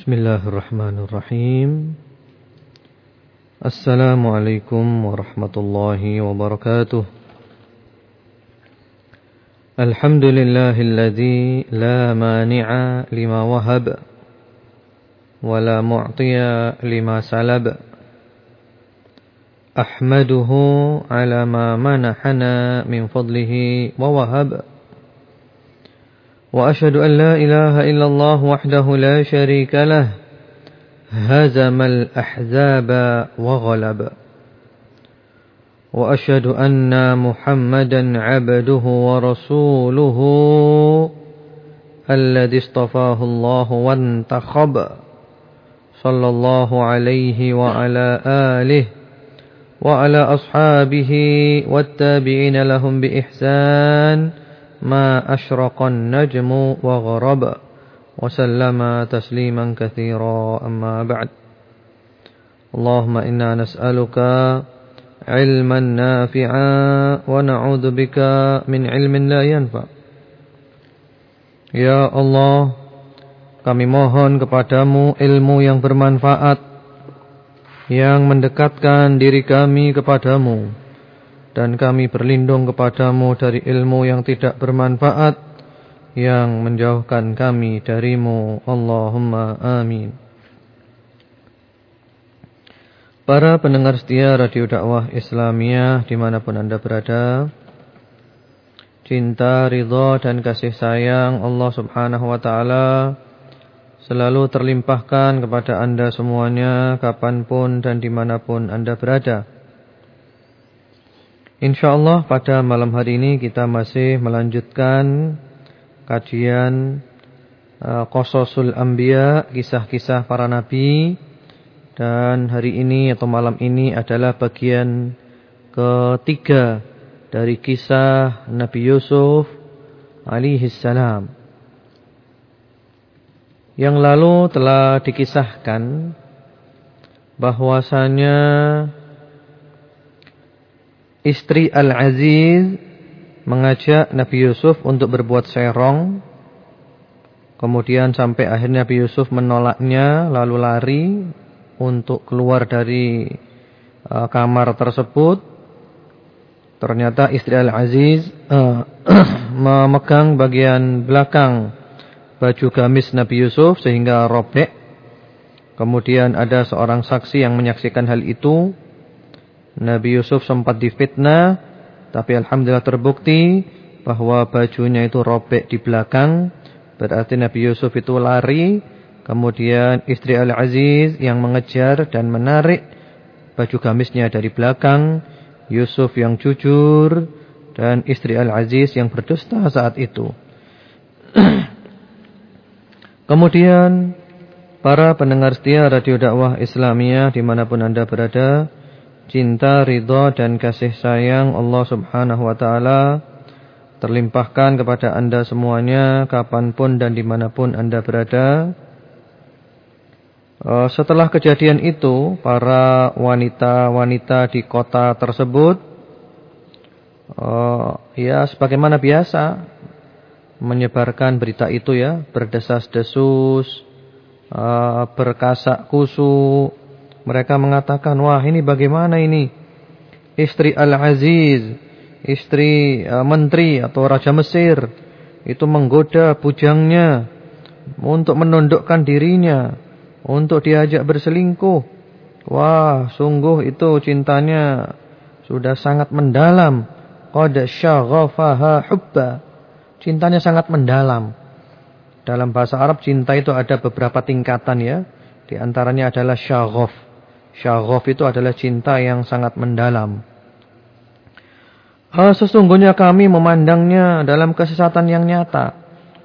بسم الله الرحمن الرحيم. السلام عليكم ورحمة الله وبركاته. الحمد لله الذي لا مانع لما وهب ولا معطي لما سلب. أحمده على ما منحنا من فضله ووهب. وأشهد أن لا إله إلا الله وحده لا شريك له هزم الأحزاب وغلب. وأشهد أن محمدا عبده ورسوله الذي اصطفاه الله وانتخب. صلى الله عليه وعلى آله وعلى أصحابه والتابعين لهم بإحسان ما أشرق النجم وغرب وسلم تسليما كثيرا أما بعد اللهم إنا نسألك علما نافعا ونعوذ بك من علم لا ينفع Ya Allah Kami mohon kepadamu ilmu yang bermanfaat Yang mendekatkan diri kami kepadamu dan kami berlindung kepadamu dari ilmu yang tidak bermanfaat yang menjauhkan kami darimu. Allahumma amin. Para pendengar setia Radio Dakwah Islamiyah di mana pun anda berada Cinta, ridha dan kasih sayang Allah subhanahu wa ta'ala Selalu terlimpahkan kepada anda semuanya Kapan pun dan di mana pun anda berada InsyaAllah pada malam hari ini kita masih melanjutkan kajian uh, Qososul Anbiya, kisah-kisah para nabi. Dan hari ini atau malam ini adalah bagian ketiga dari kisah Nabi Yusuf alaihissalam. Yang lalu telah dikisahkan bahwasanya istri Al-Aziz mengajak Nabi Yusuf untuk berbuat serong. Kemudian sampai akhirnya Nabi Yusuf menolaknya lalu lari untuk keluar dari uh, kamar tersebut. Ternyata istri Al-Aziz uh, memegang bagian belakang baju gamis Nabi Yusuf sehingga robek. Kemudian ada seorang saksi yang menyaksikan hal itu. Nabi Yusuf sempat difitnah, tapi alhamdulillah terbukti bahwa bajunya itu robek di belakang. Berarti Nabi Yusuf itu lari, kemudian istri Al-Aziz yang mengejar dan menarik baju gamisnya dari belakang. Yusuf yang jujur dan istri Al-Aziz yang berdusta saat itu. kemudian para pendengar setia Radio Dakwah Islamiyah di mana pun anda berada cinta, ridha dan kasih sayang Allah Subhanahu wa taala terlimpahkan kepada Anda semuanya kapan pun dan di mana pun Anda berada. Eh, setelah kejadian itu, para wanita-wanita di kota tersebut eh, ya sebagaimana biasa menyebarkan berita itu ya, berdesas-desus, eh, berkasak kusuk mereka mengatakan, wah ini bagaimana ini? Istri Al-Aziz, istri uh, menteri atau Raja Mesir, itu menggoda bujangnya untuk menundukkan dirinya, untuk diajak berselingkuh. Wah, sungguh itu cintanya sudah sangat mendalam. Qad syaghafaha hubba. Cintanya sangat mendalam. Dalam bahasa Arab cinta itu ada beberapa tingkatan ya. Di antaranya adalah syaghaf. Syaghaf itu adalah cinta yang sangat mendalam. Ah, sesungguhnya kami memandangnya dalam kesesatan yang nyata.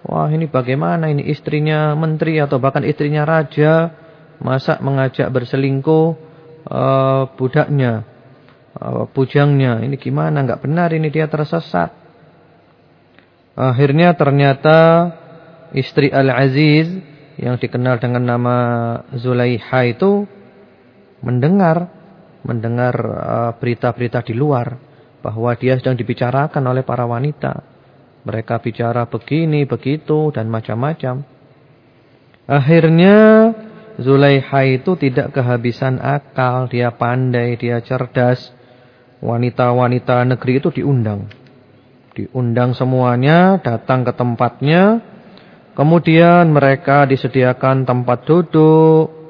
Wah ini bagaimana ini istrinya menteri atau bahkan istrinya raja. Masa mengajak berselingkuh uh, budaknya, uh, bujangnya. Ini gimana? Enggak benar ini dia tersesat. Akhirnya ternyata istri Al-Aziz yang dikenal dengan nama Zulaiha itu mendengar mendengar uh, berita-berita di luar bahwa dia sedang dibicarakan oleh para wanita. Mereka bicara begini, begitu dan macam-macam. Akhirnya Zulaiha itu tidak kehabisan akal, dia pandai, dia cerdas. Wanita-wanita negeri itu diundang. Diundang semuanya, datang ke tempatnya. Kemudian mereka disediakan tempat duduk.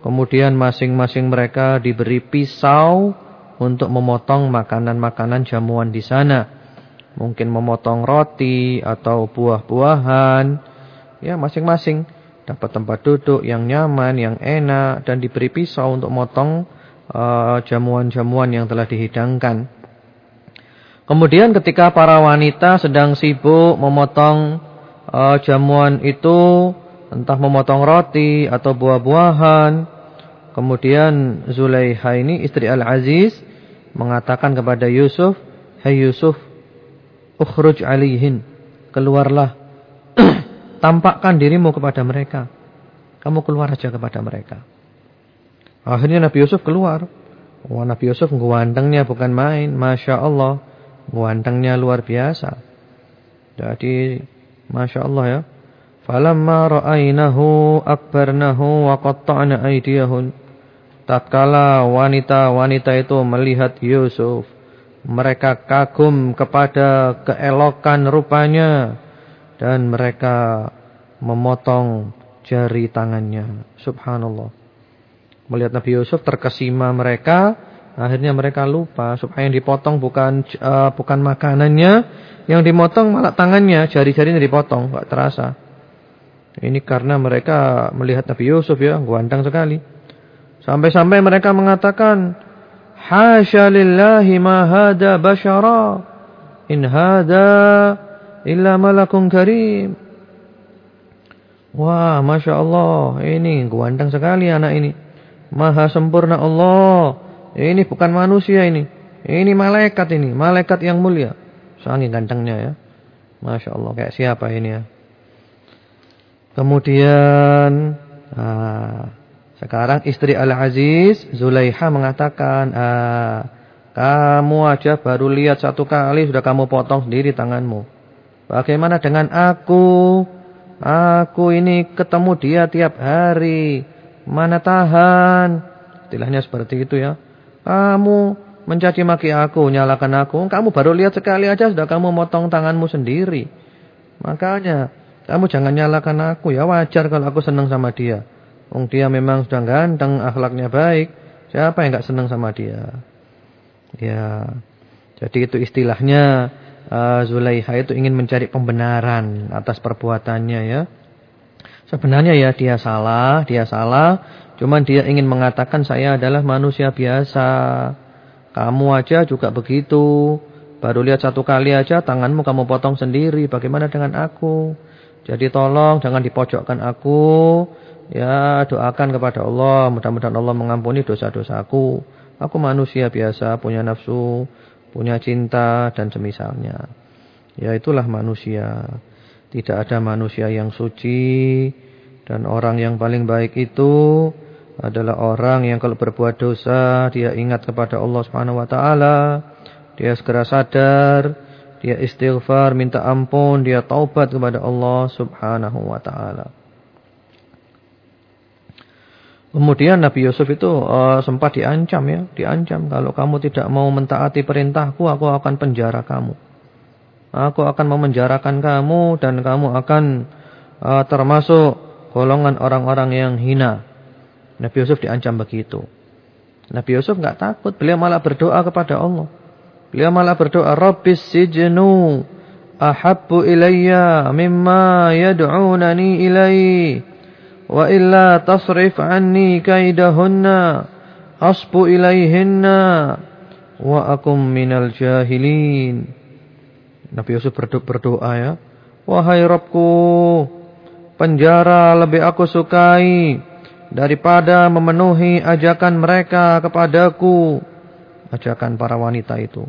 Kemudian masing-masing mereka diberi pisau untuk memotong makanan-makanan jamuan di sana. Mungkin memotong roti atau buah-buahan. Ya, masing-masing dapat tempat duduk yang nyaman, yang enak dan diberi pisau untuk motong eh, jamuan-jamuan uh, yang telah dihidangkan. Kemudian ketika para wanita sedang sibuk memotong uh, jamuan itu, entah memotong roti atau buah-buahan, kemudian Zulaiha ini istri Al-Aziz mengatakan kepada Yusuf, "Hai hey Yusuf, ukhruj alihin." Keluarlah. Tampakkan dirimu kepada mereka. Kamu keluar aja kepada mereka. Akhirnya Nabi Yusuf keluar. Wah, Nabi Yusuf guantengnya bukan main, Masya Allah. Guantengnya luar biasa. Jadi, Masya Allah ya. Falamma ra'ainahu akbarnahu wa qatta'na aydiyahun. Tatkala wanita-wanita itu melihat Yusuf, mereka kagum kepada keelokan rupanya dan mereka memotong jari tangannya. Subhanallah. Melihat Nabi Yusuf terkesima mereka, akhirnya mereka lupa supaya yang dipotong bukan uh, bukan makanannya, yang dimotong malah tangannya, jari-jarinya dipotong, enggak terasa. Ini karena mereka melihat Nabi Yusuf ya, ganteng sekali. Sampai-sampai mereka mengatakan, Hasya lillahi ma hada bashara. In hada illa malakun karim. Wah, Masya Allah. Ini ganteng sekali anak ini. Maha sempurna Allah. Ini bukan manusia ini. Ini malaikat ini. Malaikat yang mulia. Sangat gantengnya ya. Masya Allah. Kayak siapa ini ya. Kemudian... Ah, sekarang istri Al-Aziz Zulaiha mengatakan, ah, kamu aja baru lihat satu kali sudah kamu potong sendiri tanganmu. Bagaimana dengan aku? Aku ini ketemu dia tiap hari. Mana tahan? Istilahnya seperti itu ya. Kamu mencaci maki aku, nyalakan aku. Kamu baru lihat sekali aja sudah kamu motong tanganmu sendiri. Makanya kamu jangan nyalakan aku ya. Wajar kalau aku senang sama dia. Wong dia memang sudah ganteng, akhlaknya baik. Siapa yang enggak senang sama dia? Ya. Jadi itu istilahnya uh, Zulaiha itu ingin mencari pembenaran atas perbuatannya ya. Sebenarnya ya dia salah, dia salah. Cuman dia ingin mengatakan saya adalah manusia biasa. Kamu aja juga begitu. Baru lihat satu kali aja tanganmu kamu potong sendiri. Bagaimana dengan aku? Jadi tolong jangan dipojokkan aku. Ya doakan kepada Allah, mudah-mudahan Allah mengampuni dosa-dosaku. Aku manusia biasa, punya nafsu, punya cinta dan semisalnya. Ya itulah manusia. Tidak ada manusia yang suci dan orang yang paling baik itu adalah orang yang kalau berbuat dosa dia ingat kepada Allah Subhanahu wa taala, dia segera sadar, dia istighfar, minta ampun, dia taubat kepada Allah Subhanahu wa taala. Kemudian Nabi Yusuf itu uh, sempat diancam ya, diancam kalau kamu tidak mau mentaati perintahku, aku akan penjara kamu. Aku akan memenjarakan kamu dan kamu akan uh, termasuk golongan orang-orang yang hina. Nabi Yusuf diancam begitu. Nabi Yusuf enggak takut, beliau malah berdoa kepada Allah. Beliau malah berdoa, "Rabbis sijnu ahabbu ilayya mimma yad'unani ilaihi." wa illa tasrif anni kaidahunna asbu ilaihinna wa akum minal jahilin Nabi Yusuf berdoa ya wahai Rabbku penjara lebih aku sukai daripada memenuhi ajakan mereka kepadaku ajakan para wanita itu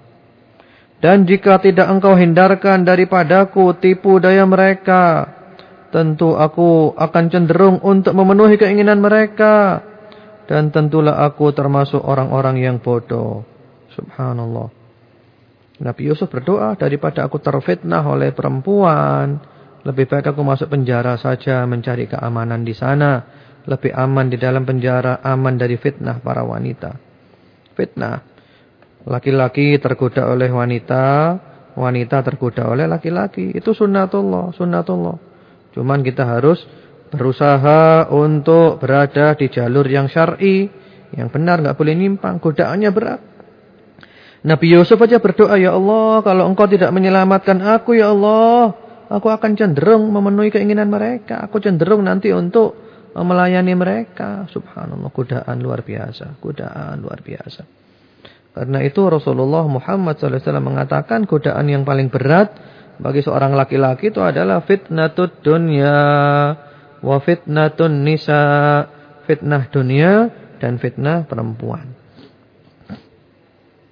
dan jika tidak engkau hindarkan daripadaku tipu daya mereka tentu aku akan cenderung untuk memenuhi keinginan mereka. Dan tentulah aku termasuk orang-orang yang bodoh. Subhanallah. Nabi Yusuf berdoa daripada aku terfitnah oleh perempuan. Lebih baik aku masuk penjara saja mencari keamanan di sana. Lebih aman di dalam penjara, aman dari fitnah para wanita. Fitnah. Laki-laki tergoda oleh wanita, wanita tergoda oleh laki-laki. Itu sunnatullah, sunnatullah. Cuman kita harus berusaha untuk berada di jalur yang syar'i, yang benar, nggak boleh nyimpang. Godaannya berat. Nabi Yusuf aja berdoa, Ya Allah, kalau engkau tidak menyelamatkan aku, Ya Allah, aku akan cenderung memenuhi keinginan mereka. Aku cenderung nanti untuk melayani mereka. Subhanallah, godaan luar biasa. Godaan luar biasa. Karena itu Rasulullah Muhammad SAW mengatakan godaan yang paling berat bagi seorang laki-laki itu adalah fitnatud dunya wa fitnatun nisa. Fitnah dunia dan fitnah perempuan.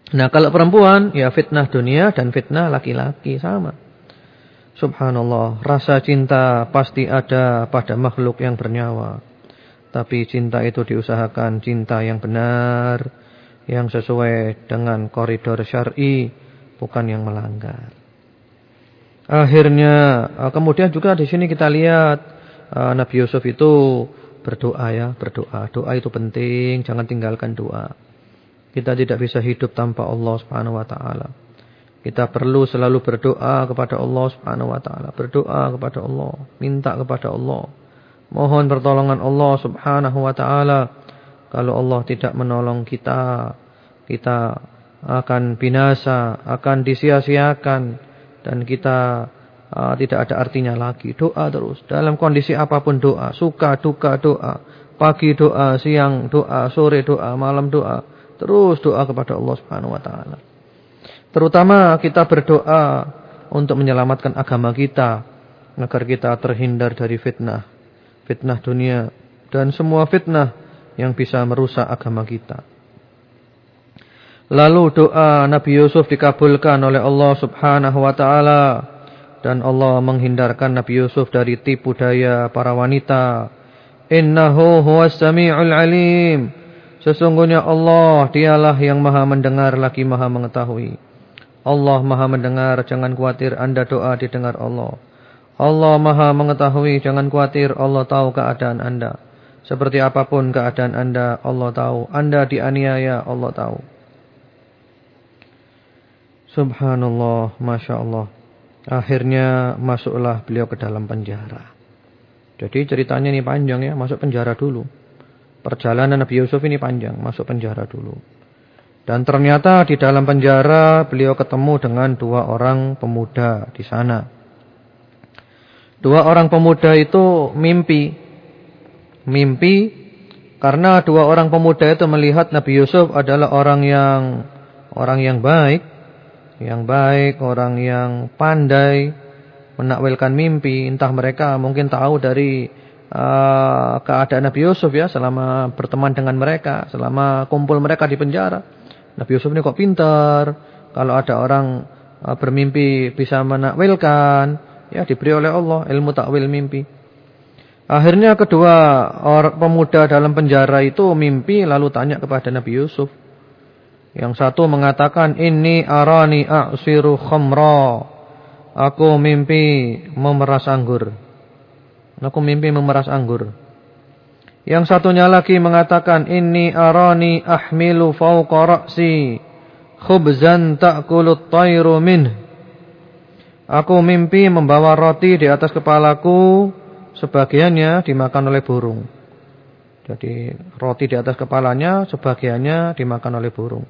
Nah kalau perempuan ya fitnah dunia dan fitnah laki-laki sama. Subhanallah, rasa cinta pasti ada pada makhluk yang bernyawa. Tapi cinta itu diusahakan cinta yang benar, yang sesuai dengan koridor syar'i, bukan yang melanggar. Akhirnya, eh, kemudian juga di sini kita lihat eh, Nabi Yusuf itu berdoa ya, berdoa. Doa itu penting, jangan tinggalkan doa. Kita tidak bisa hidup tanpa Allah Subhanahu wa taala. Kita perlu selalu berdoa kepada Allah Subhanahu wa taala, berdoa kepada Allah, minta kepada Allah. Mohon pertolongan Allah Subhanahu wa taala. Kalau Allah tidak menolong kita, kita akan binasa, akan disia-siakan dan kita uh, tidak ada artinya lagi. Doa terus dalam kondisi apa pun doa, suka duka doa, pagi doa, siang doa, sore doa, malam doa. Terus doa kepada Allah Subhanahu wa taala. Terutama kita berdoa untuk menyelamatkan agama kita agar kita terhindar dari fitnah, fitnah dunia dan semua fitnah yang bisa merusak agama kita. Lalu doa Nabi Yusuf dikabulkan oleh Allah Subhanahu wa taala dan Allah menghindarkan Nabi Yusuf dari tipu daya para wanita. Innahu huwas samiul alim. Sesungguhnya Allah dialah yang maha mendengar lagi maha mengetahui. Allah maha mendengar, jangan khawatir Anda doa didengar Allah. Allah maha mengetahui, jangan khawatir Allah tahu keadaan Anda. Seperti apa pun keadaan Anda, Allah tahu. Anda dianiaya, Allah tahu. Subhanallah, Masya Allah. Akhirnya masuklah beliau ke dalam penjara. Jadi ceritanya ini panjang ya, masuk penjara dulu. Perjalanan Nabi Yusuf ini panjang, masuk penjara dulu. Dan ternyata di dalam penjara beliau ketemu dengan dua orang pemuda di sana. Dua orang pemuda itu mimpi. Mimpi karena dua orang pemuda itu melihat Nabi Yusuf adalah orang yang orang yang baik, yang baik, orang yang pandai menakwilkan mimpi. Entah mereka mungkin tahu dari uh, keadaan Nabi Yusuf ya selama berteman dengan mereka, selama kumpul mereka di penjara. Nabi Yusuf ini kok pintar. Kalau ada orang uh, bermimpi bisa menakwilkan, ya diberi oleh Allah ilmu takwil mimpi. Akhirnya kedua orang pemuda dalam penjara itu mimpi lalu tanya kepada Nabi Yusuf. Yang satu mengatakan, ini arani a'siru khamra." Aku mimpi memeras anggur. Aku mimpi memeras anggur. Yang satunya lagi mengatakan, Inni arani ahmilu fauqa ra'si khubzan ta'kulut tayru min. Aku mimpi membawa roti di atas kepalaku, sebagiannya dimakan oleh burung. Jadi roti di atas kepalanya, sebagiannya dimakan oleh burung.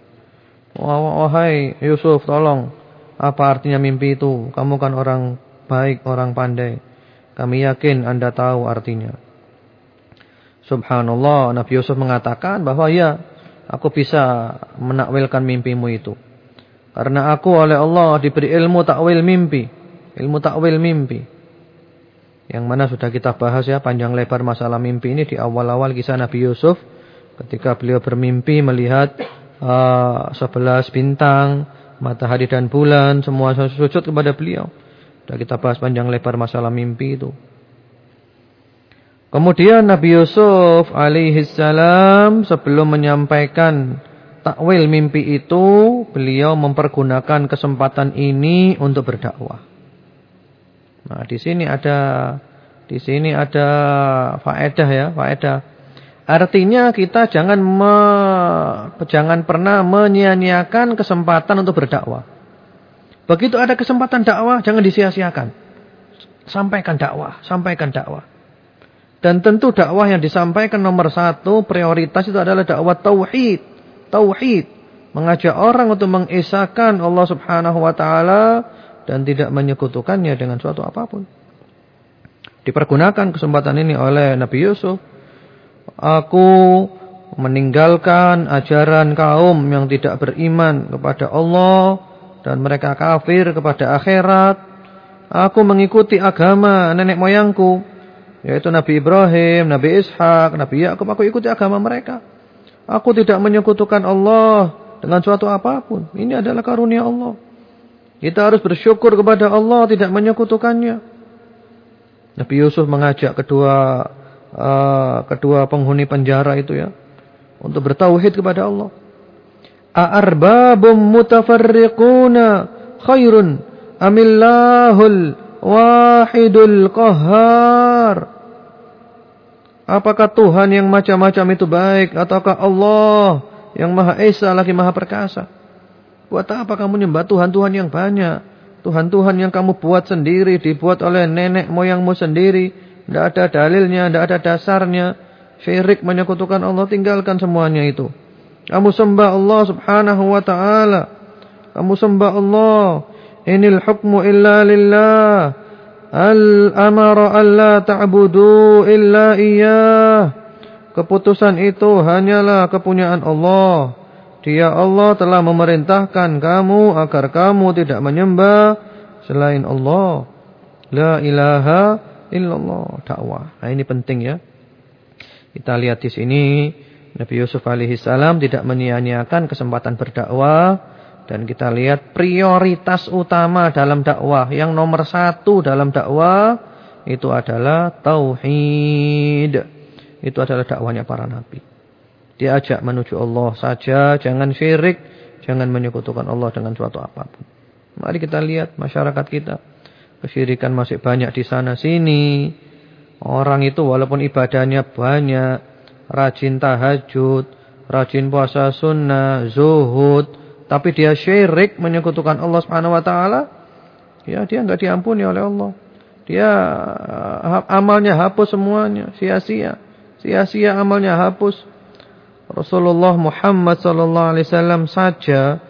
Wahai Yusuf, tolong. Apa artinya mimpi itu? Kamu kan orang baik, orang pandai. Kami yakin Anda tahu artinya. Subhanallah, Nabi Yusuf mengatakan bahwa ya, aku bisa menakwilkan mimpimu itu. Karena aku oleh Allah diberi ilmu takwil mimpi. Ilmu takwil mimpi. Yang mana sudah kita bahas ya panjang lebar masalah mimpi ini di awal-awal kisah Nabi Yusuf. Ketika beliau bermimpi melihat uh, bintang, matahari dan bulan, semua sujud kepada beliau. Sudah kita bahas panjang lebar masalah mimpi itu. Kemudian Nabi Yusuf alaihi salam sebelum menyampaikan takwil mimpi itu, beliau mempergunakan kesempatan ini untuk berdakwah. Nah, di sini ada di sini ada faedah ya, faedah. Artinya kita jangan me, jangan pernah menyia-nyiakan kesempatan untuk berdakwah. Begitu ada kesempatan dakwah, jangan disia-siakan. Sampaikan dakwah, sampaikan dakwah. Dan tentu dakwah yang disampaikan nomor satu, prioritas itu adalah dakwah tauhid. Tauhid. Mengajak orang untuk mengesahkan Allah subhanahu wa ta'ala dan tidak menyekutukannya dengan suatu apa pun. Dipergunakan kesempatan ini oleh Nabi Yusuf. Aku meninggalkan ajaran kaum yang tidak beriman kepada Allah dan mereka kafir kepada akhirat. Aku mengikuti agama nenek moyangku yaitu Nabi Ibrahim, Nabi Ishak, Nabi Yakub. Aku ikuti agama mereka. Aku tidak menyekutukan Allah dengan suatu apa pun. Ini adalah karunia Allah. Kita harus bersyukur kepada Allah tidak menyekutukannya. Nabi Yusuf mengajak kedua uh, kedua penghuni penjara itu ya untuk bertauhid kepada Allah. A'arbabum mutafarriquna khairun amillahul wahidul qahhar. Apakah Tuhan yang macam-macam itu baik ataukah Allah yang Maha Esa lagi Maha Perkasa? Buat apa kamu nyembah Tuhan-Tuhan yang banyak? Tuhan-Tuhan yang kamu buat sendiri, dibuat oleh nenek moyangmu sendiri. Tidak ada dalilnya, tidak ada dasarnya. Syirik menyekutukan Allah, tinggalkan semuanya itu. Kamu sembah Allah subhanahu wa ta'ala. Kamu sembah Allah. Inil hukmu illa lillah. Al-amara alla ta'budu illa iyah. Keputusan itu hanyalah kepunyaan Allah. Dia Allah telah memerintahkan kamu agar kamu tidak menyembah selain Allah. La ilaha illallah. Dakwah. Nah ini penting ya. Kita lihat di sini Nabi Yusuf alaihi salam tidak menyia-nyiakan kesempatan berdakwah dan kita lihat prioritas utama dalam dakwah yang nomor satu dalam dakwah itu adalah tauhid. Itu adalah dakwanya para nabi. Diajak menuju Allah saja, jangan syirik, jangan menyekutukan Allah dengan suatu apa pun. Mari kita lihat masyarakat kita. Kesyirikan masih banyak di sana sini. Orang itu walaupun ibadahnya banyak, rajin tahajud, rajin puasa sunnah, zuhud, tapi dia syirik menyekutukan Allah Subhanahu wa taala, ya dia enggak diampuni oleh Allah. Dia amalnya hapus semuanya, sia-sia. Sia-sia amalnya hapus. Rasulullah Muhammad sallallahu alaihi wasallam saja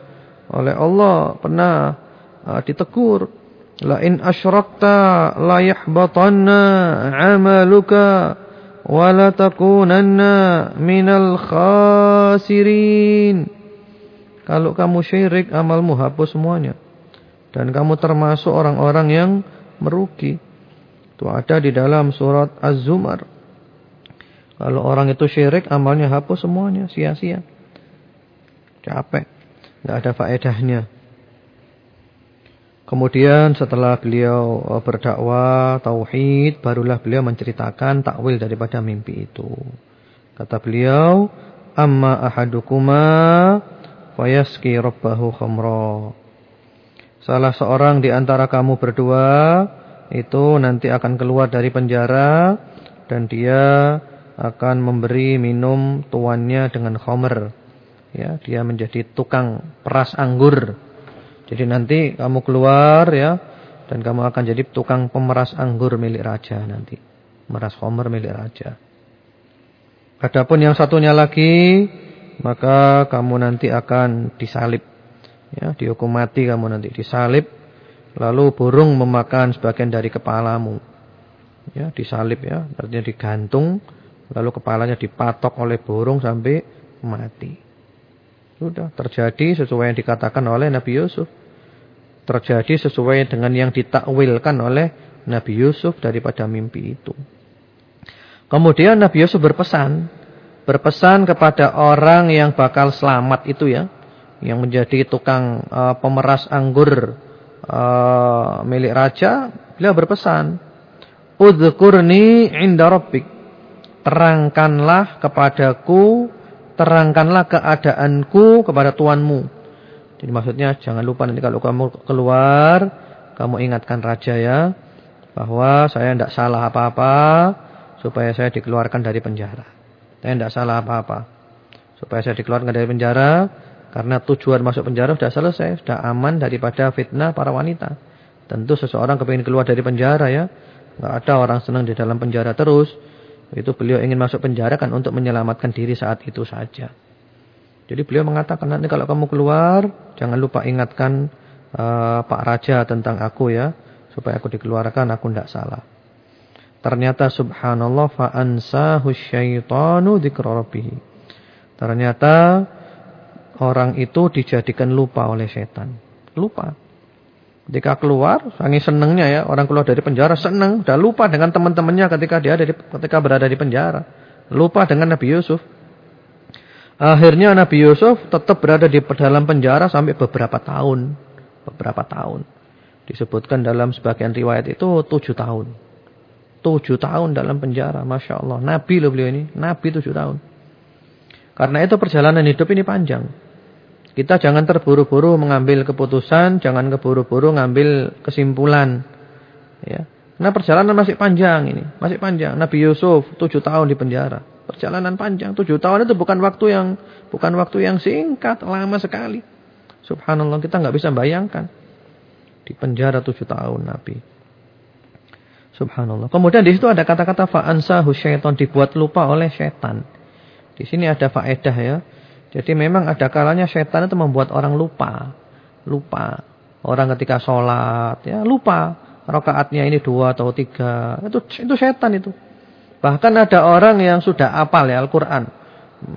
oleh Allah pernah uh, ditegur la in asyrakta la yahbatanna 'amaluka wa la takunanna minal khasirin. Kalau kamu syirik amalmu hapus semuanya. Dan kamu termasuk orang-orang yang merugi. Itu ada di dalam surat Az-Zumar kalau orang itu syirik, amalnya hapus semuanya, sia-sia. Capek, tidak ada faedahnya. Kemudian setelah beliau e, berdakwah tauhid, barulah beliau menceritakan takwil daripada mimpi itu. Kata beliau, "Amma ahadukuma fayaski rabbahu khamra." Salah seorang di antara kamu berdua itu nanti akan keluar dari penjara dan dia akan memberi minum tuannya dengan khomer. Ya, dia menjadi tukang peras anggur. Jadi nanti kamu keluar ya dan kamu akan jadi tukang pemeras anggur milik raja nanti. Meras khomer milik raja. Adapun yang satunya lagi maka kamu nanti akan disalib. Ya, dihukum mati kamu nanti disalib lalu burung memakan sebagian dari kepalamu. Ya, disalib ya, artinya digantung lalu kepalanya dipatok oleh burung sampai mati. Sudah terjadi sesuai yang dikatakan oleh Nabi Yusuf. Terjadi sesuai dengan yang ditakwilkan oleh Nabi Yusuf daripada mimpi itu. Kemudian Nabi Yusuf berpesan, berpesan kepada orang yang bakal selamat itu ya, yang menjadi tukang uh, pemeras anggur uh, milik raja, beliau berpesan, "Udhkurni inda rabbik." Terangkanlah kepadaku, terangkanlah keadaanku kepada tuanmu. Jadi maksudnya jangan lupa nanti kalau kamu keluar, kamu ingatkan raja ya, bahwa saya tidak salah apa-apa supaya saya dikeluarkan dari penjara. Saya tidak salah apa-apa supaya saya dikeluarkan dari penjara karena tujuan masuk penjara sudah selesai, sudah aman daripada fitnah para wanita. Tentu seseorang kepingin keluar dari penjara ya. Enggak ada orang senang di dalam penjara terus. Itu beliau ingin masuk penjara kan untuk menyelamatkan diri saat itu saja. Jadi beliau mengatakan nanti kalau kamu keluar jangan lupa ingatkan uh, Pak Raja tentang aku ya supaya aku dikeluarkan aku tidak salah. Ternyata subhanallah fa ansahu syaitanu dzikra Ternyata orang itu dijadikan lupa oleh setan. Lupa. Ketika keluar, sangat senangnya ya, orang keluar dari penjara senang, udah lupa dengan teman-temannya ketika dia ada di, ketika berada di penjara. Lupa dengan Nabi Yusuf. Akhirnya Nabi Yusuf tetap berada di dalam penjara sampai beberapa tahun. Beberapa tahun. Disebutkan dalam sebagian riwayat itu tujuh tahun. Tujuh tahun dalam penjara. Masya Allah. Nabi loh beliau ini. Nabi tujuh tahun. Karena itu perjalanan hidup ini panjang. Kita jangan terburu-buru mengambil keputusan. Jangan keburu-buru ngambil kesimpulan. Ya. Nah perjalanan masih panjang ini. Masih panjang. Nabi Yusuf tujuh tahun di penjara. Perjalanan panjang. Tujuh tahun itu bukan waktu yang bukan waktu yang singkat. Lama sekali. Subhanallah kita nggak bisa bayangkan. Di penjara tujuh tahun Nabi. Subhanallah. Kemudian di situ ada kata-kata fa'ansahu syaitan. Dibuat lupa oleh syaitan. Di sini ada faedah ya. Jadi memang ada kalanya syaitan itu membuat orang lupa. Lupa. Orang ketika sholat. ya Lupa. Rokaatnya ini dua atau tiga. Itu, itu syaitan itu. Bahkan ada orang yang sudah apal ya Al-Quran.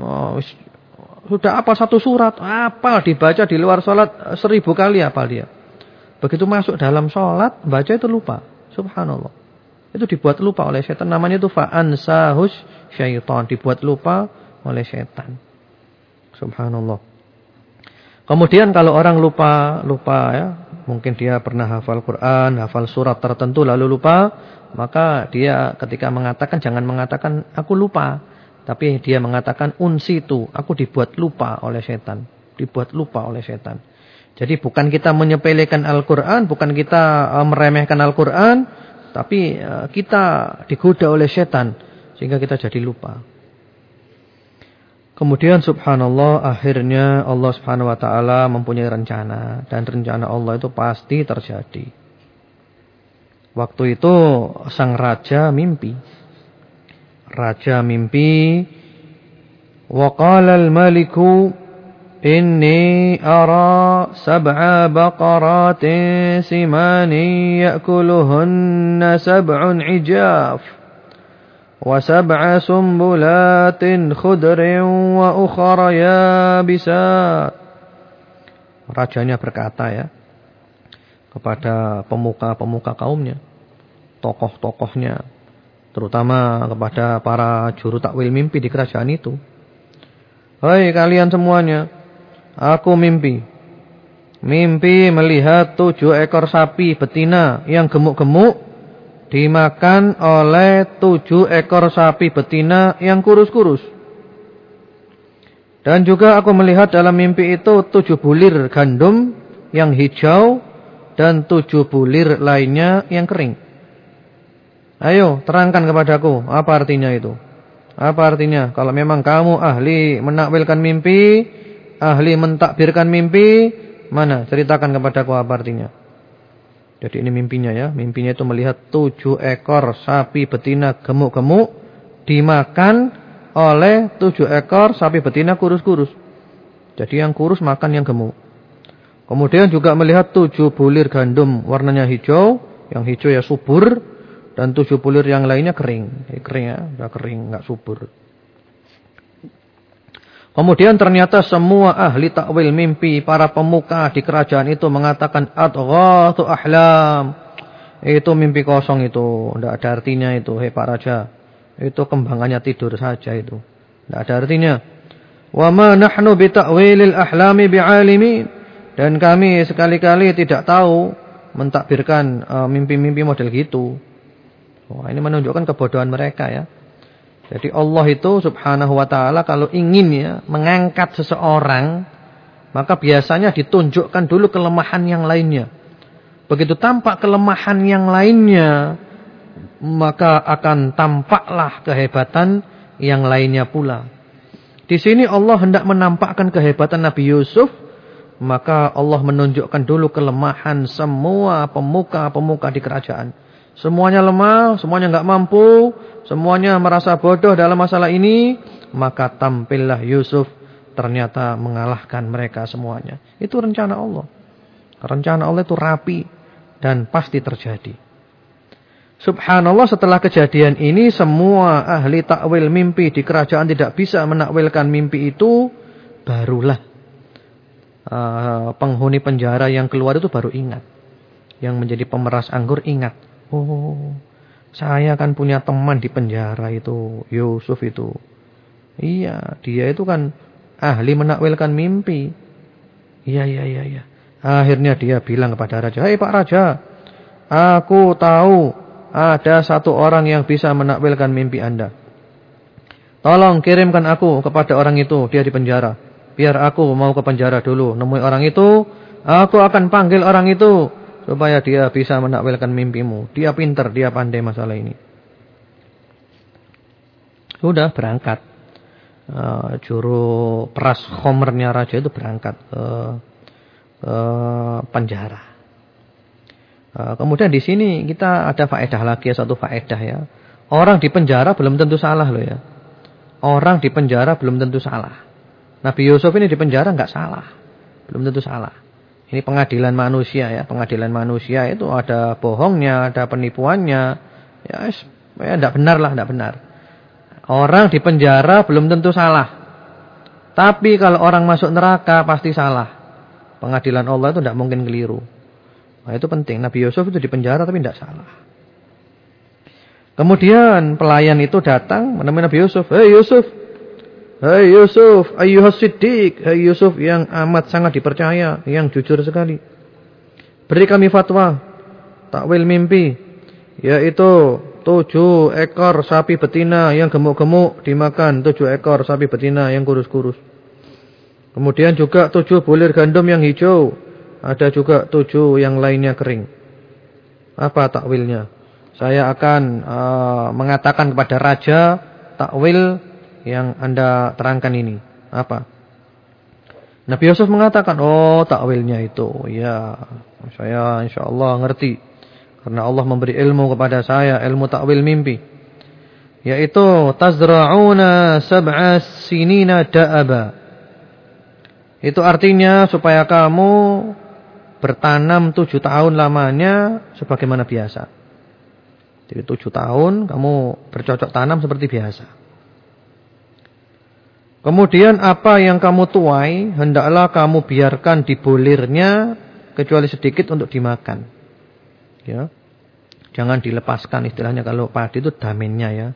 Oh, sudah apal satu surat. Apal dibaca di luar sholat seribu kali apal dia. Begitu masuk dalam sholat, baca itu lupa. Subhanallah. Itu dibuat lupa oleh setan. Namanya itu fa'ansahus syaitan. Dibuat lupa oleh setan. Subhanallah. Kemudian kalau orang lupa, lupa ya. Mungkin dia pernah hafal Quran, hafal surat tertentu lalu lupa. Maka dia ketika mengatakan jangan mengatakan aku lupa. Tapi dia mengatakan unsitu, aku dibuat lupa oleh setan. Dibuat lupa oleh setan. Jadi bukan kita menyepelekan Al-Quran, bukan kita uh, meremehkan Al-Quran. Tapi uh, kita digoda oleh setan. Sehingga kita jadi lupa. Kemudian subhanallah akhirnya Allah subhanahu wa ta'ala mempunyai rencana. Dan rencana Allah itu pasti terjadi. Waktu itu sang raja mimpi. Raja mimpi. Waqala al-maliku inni ara sab'a baqaratin simani ya'kuluhunna sab'un ijaf. Sumbulatin khudrin wa ukhara yabisat. Rajanya berkata ya kepada pemuka-pemuka kaumnya, tokoh-tokohnya, terutama kepada para juru takwil mimpi di kerajaan itu. Hai kalian semuanya, aku mimpi. Mimpi melihat tujuh ekor sapi betina yang gemuk-gemuk dimakan oleh tujuh ekor sapi betina yang kurus-kurus. Dan juga aku melihat dalam mimpi itu tujuh bulir gandum yang hijau dan tujuh bulir lainnya yang kering. Ayo terangkan kepadaku apa artinya itu. Apa artinya? Kalau memang kamu ahli menakwilkan mimpi, ahli mentakbirkan mimpi, mana? Ceritakan kepadaku apa artinya. Jadi ini mimpinya ya. Mimpinya itu melihat tujuh ekor sapi betina gemuk-gemuk dimakan oleh tujuh ekor sapi betina kurus-kurus. Jadi yang kurus makan yang gemuk. Kemudian juga melihat tujuh bulir gandum warnanya hijau. Yang hijau ya subur. Dan tujuh bulir yang lainnya kering. Ya, kering ya, sudah kering, nggak subur. Kemudian ternyata semua ahli takwil mimpi para pemuka di kerajaan itu mengatakan adghathu ahlam. Itu mimpi kosong itu, tidak ada artinya itu, hei Pak Raja. Itu kembangannya tidur saja itu. Tidak ada artinya. Wa ma nahnu bi ta'wilil ahlami bi'alimin. Dan kami sekali-kali tidak tahu mentakbirkan e, mimpi-mimpi uh, model gitu. Wah, ini menunjukkan kebodohan mereka ya. Jadi Allah itu subhanahu wa ta'ala kalau ingin ya mengangkat seseorang. Maka biasanya ditunjukkan dulu kelemahan yang lainnya. Begitu tampak kelemahan yang lainnya. maka akan tampaklah kehebatan yang lainnya pula. Di sini Allah hendak menampakkan kehebatan Nabi Yusuf, maka Allah menunjukkan dulu kelemahan semua pemuka-pemuka di kerajaan. Semuanya lemah, semuanya enggak mampu, semuanya merasa bodoh dalam masalah ini, maka tampillah Yusuf ternyata mengalahkan mereka semuanya. Itu rencana Allah. Rencana Allah itu rapi dan pasti terjadi. Subhanallah setelah kejadian ini semua ahli takwil mimpi di kerajaan tidak bisa menakwilkan mimpi itu barulah uh, penghuni penjara yang keluar itu baru ingat. Yang menjadi pemeras anggur ingat. Oh, saya kan punya teman di penjara itu, Yusuf itu. Iya, dia itu kan ahli menakwilkan mimpi. Iya, iya, iya, iya. Akhirnya dia bilang kepada raja, "Hei Pak Raja, aku tahu ada satu orang yang bisa menakwilkan mimpi Anda. Tolong kirimkan aku kepada orang itu, dia di penjara. Biar aku mau ke penjara dulu, nemui orang itu, aku akan panggil orang itu supaya dia bisa menakwilkan mimpimu. Dia pintar, dia pandai masalah ini. Sudah berangkat. Uh, juru peras khomernya raja itu berangkat ke uh, penjara. Eh, kemudian di sini kita ada faedah lagi satu faedah ya. Orang di penjara belum tentu salah loh ya. Orang di penjara belum tentu salah. Nabi Yusuf ini di penjara nggak salah. Belum tentu salah. Ini pengadilan manusia ya. Pengadilan manusia itu ada bohongnya, ada penipuannya. Ya, ya benar lah, enggak benar. Orang di penjara belum tentu salah. Tapi kalau orang masuk neraka pasti salah. Pengadilan Allah itu tidak mungkin keliru. Nah, itu penting. Nabi Yusuf itu di penjara tapi tidak salah. Kemudian pelayan itu datang menemui Nabi Yusuf. Hei Yusuf. Hei Yusuf. Ayuhas siddiq. Hei Yusuf yang amat sangat dipercaya. Yang jujur sekali. Beri kami fatwa. Takwil mimpi. Yaitu tujuh ekor sapi betina yang gemuk-gemuk dimakan. Tujuh ekor sapi betina yang kurus-kurus. Kemudian juga tujuh bulir gandum yang hijau. Ada juga tujuh yang lainnya kering. Apa takwilnya? Saya akan uh, mengatakan kepada raja takwil yang Anda terangkan ini. Apa? Nabi Yusuf mengatakan, "Oh, takwilnya itu." Ya, saya insyaallah ngerti. Karena Allah memberi ilmu kepada saya, ilmu takwil mimpi. Yaitu tazra'una sab'a sinina da'aba. Itu artinya supaya kamu bertanam tujuh tahun lamanya sebagaimana biasa. Jadi tujuh tahun kamu bercocok tanam seperti biasa. Kemudian apa yang kamu tuai hendaklah kamu biarkan di bolirnya kecuali sedikit untuk dimakan. Ya. Jangan dilepaskan istilahnya kalau padi itu damennya ya.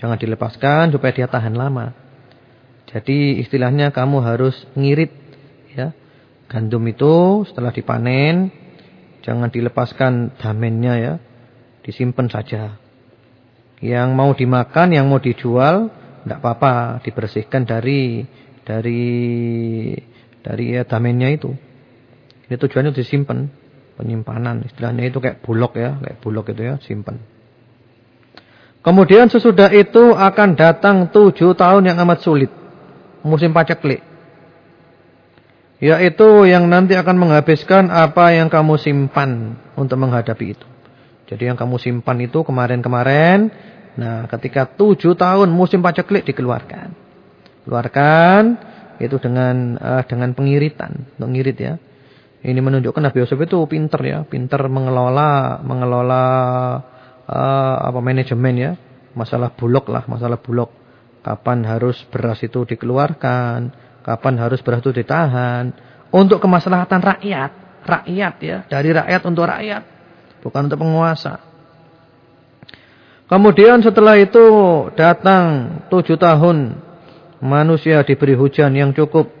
Jangan dilepaskan supaya dia tahan lama. Jadi istilahnya kamu harus ngirit ya. Gandum itu setelah dipanen jangan dilepaskan damennya ya. Disimpan saja. Yang mau dimakan, yang mau dijual tidak apa-apa, dibersihkan dari dari dari ya damennya itu. Ini tujuannya disimpan, penyimpanan. Istilahnya itu kayak bulog ya, kayak bulog itu ya, simpan. Kemudian sesudah itu akan datang tujuh tahun yang amat sulit. Musim paceklik. Yaitu yang nanti akan menghabiskan apa yang kamu simpan untuk menghadapi itu. Jadi yang kamu simpan itu kemarin-kemarin. Nah ketika tujuh tahun musim paceklik dikeluarkan. Keluarkan itu dengan uh, dengan pengiritan. Untuk ngirit ya. Ini menunjukkan Nabi Yusuf itu pinter ya. Pinter mengelola mengelola uh, apa manajemen ya. Masalah bulog lah. Masalah bulog. Kapan harus beras itu dikeluarkan Kapan harus beras itu ditahan? Untuk kemaslahatan rakyat. Rakyat ya. Dari rakyat untuk rakyat. Bukan untuk penguasa. Kemudian setelah itu datang tujuh tahun. Manusia diberi hujan yang cukup.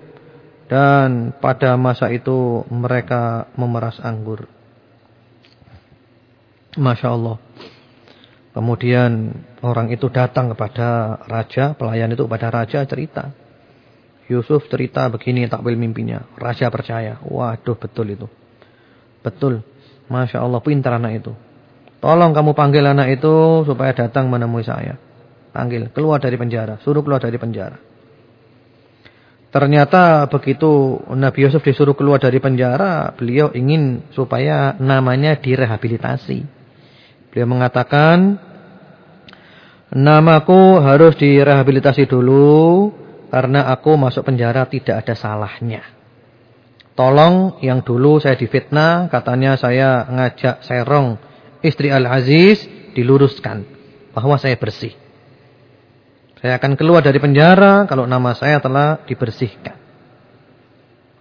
Dan pada masa itu mereka memeras anggur. Masya Allah. Kemudian orang itu datang kepada raja. Pelayan itu kepada raja cerita. Yusuf cerita begini takwil mimpinya. Raja percaya. Waduh betul itu. Betul. Masya Allah pintar anak itu. Tolong kamu panggil anak itu supaya datang menemui saya. Panggil, keluar dari penjara, suruh keluar dari penjara. Ternyata begitu Nabi Yusuf disuruh keluar dari penjara, beliau ingin supaya namanya direhabilitasi. Beliau mengatakan, namaku harus direhabilitasi dulu karena aku masuk penjara tidak ada salahnya. Tolong yang dulu saya difitnah, katanya saya ngajak serong istri Al-Aziz, diluruskan bahwa saya bersih. Saya akan keluar dari penjara kalau nama saya telah dibersihkan.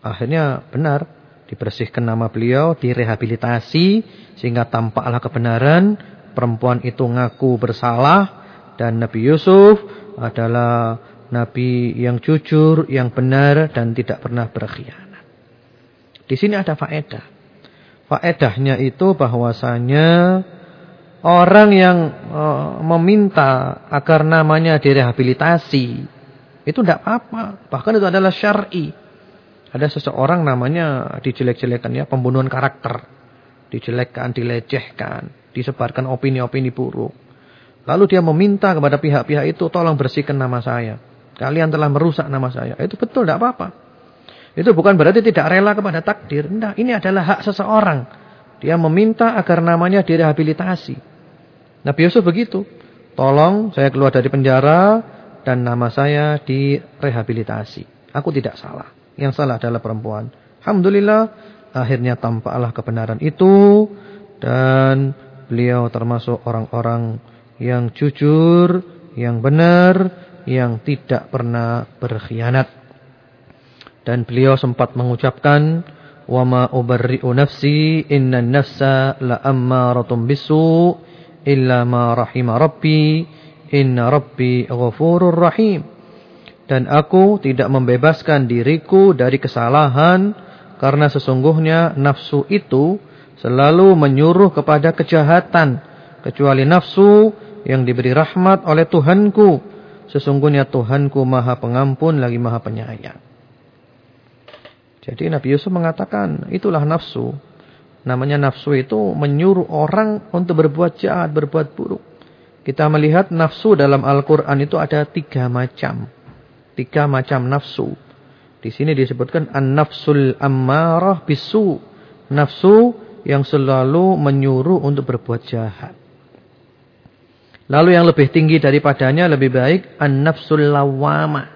Akhirnya benar, dibersihkan nama beliau, direhabilitasi sehingga tampaklah kebenaran, perempuan itu ngaku bersalah dan Nabi Yusuf adalah nabi yang jujur, yang benar dan tidak pernah berkhianat. Di sini ada faedah. Faedahnya itu bahwasanya Orang yang uh, meminta agar namanya direhabilitasi itu tidak apa-apa. Bahkan itu adalah syar'i. Ada seseorang namanya dijelek-jelekan ya, pembunuhan karakter. Dijelekkan, dilecehkan, disebarkan opini-opini buruk. Lalu dia meminta kepada pihak-pihak itu tolong bersihkan nama saya. Kalian telah merusak nama saya. Itu betul tidak apa-apa. Itu bukan berarti tidak rela kepada takdir. Nah, ini adalah hak seseorang. Dia meminta agar namanya direhabilitasi. Nabi Yusuf begitu. Tolong saya keluar dari penjara dan nama saya direhabilitasi. Aku tidak salah. Yang salah adalah perempuan. Alhamdulillah akhirnya tampaklah kebenaran itu dan beliau termasuk orang-orang yang jujur, yang benar, yang tidak pernah berkhianat. Dan beliau sempat mengucapkan wa ma ubarri'u nafsi innan nafsa la ammaratun bisu illa ma rahima rabbi inna rabbi ghafurur rahim. Dan aku tidak membebaskan diriku dari kesalahan karena sesungguhnya nafsu itu selalu menyuruh kepada kejahatan kecuali nafsu yang diberi rahmat oleh Tuhanku. Sesungguhnya Tuhanku Maha Pengampun lagi Maha Penyayang jadi Nabi Yusuf mengatakan itulah nafsu Namanya nafsu itu menyuruh orang untuk berbuat jahat, berbuat buruk. Kita melihat nafsu dalam Al-Quran itu ada tiga macam. Tiga macam nafsu. Di sini disebutkan an-nafsul ammarah bisu. Nafsu yang selalu menyuruh untuk berbuat jahat. Lalu yang lebih tinggi daripadanya lebih baik an-nafsul lawama.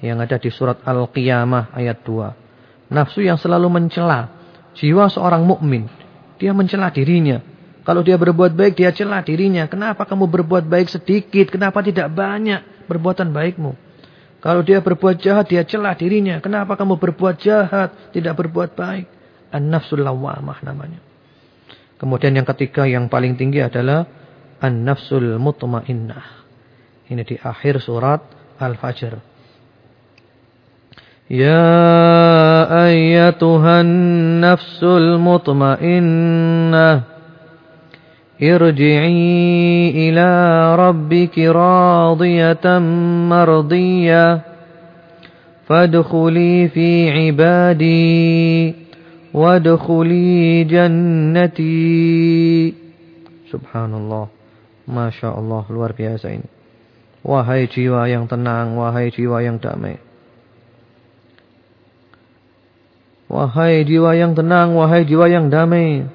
Yang ada di surat Al-Qiyamah ayat 2. Nafsu yang selalu mencela Jiwa seorang mukmin, dia mencela dirinya. Kalau dia berbuat baik, dia celah dirinya. Kenapa kamu berbuat baik sedikit? Kenapa tidak banyak perbuatan baikmu? Kalau dia berbuat jahat, dia celah dirinya. Kenapa kamu berbuat jahat, tidak berbuat baik? An-nafsul lawamah namanya. Kemudian yang ketiga, yang paling tinggi adalah An-nafsul mutmainnah. Ini di akhir surat Al-Fajr. يا أيتها النفس المطمئنة ارجعي إلى ربك راضية مرضية فادخلي في عبادي وادخلي جنتي سبحان الله ما شاء الله luar biasa ini wahai jiwa yang tenang wahai jiwa yang damai Wahai jiwa yang tenang, wahai jiwa yang damai.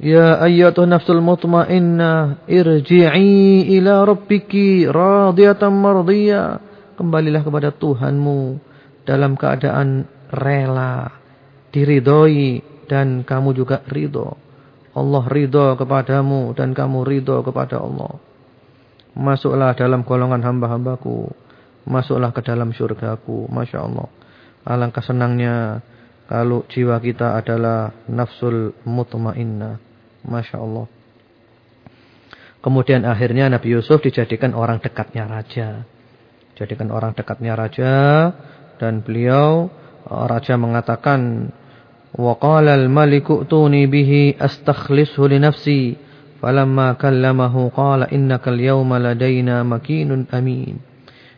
Ya ayyatuh nafsul mutmainnah, irji'i ila rabbiki radiyatan mardiyah. Kembalilah kepada Tuhanmu dalam keadaan rela, diridhoi dan kamu juga ridho. Allah ridho kepadamu dan kamu ridho kepada Allah. Masuklah dalam golongan hamba-hambaku. Masuklah ke dalam syurgaku. Masya Allah. Alangkah senangnya kalau jiwa kita adalah nafsul mutmainnah. Masya Allah. Kemudian akhirnya Nabi Yusuf dijadikan orang dekatnya raja. Jadikan orang dekatnya raja. Dan beliau, raja mengatakan, وَقَالَ الْمَلِكُ اُتُونِي بِهِ أَسْتَخْلِصْهُ لِنَفْسِي فَلَمَّا كَلَّمَهُ قَالَ إِنَّكَ الْيَوْمَ لَدَيْنَا مَكِينٌ أَمِينٌ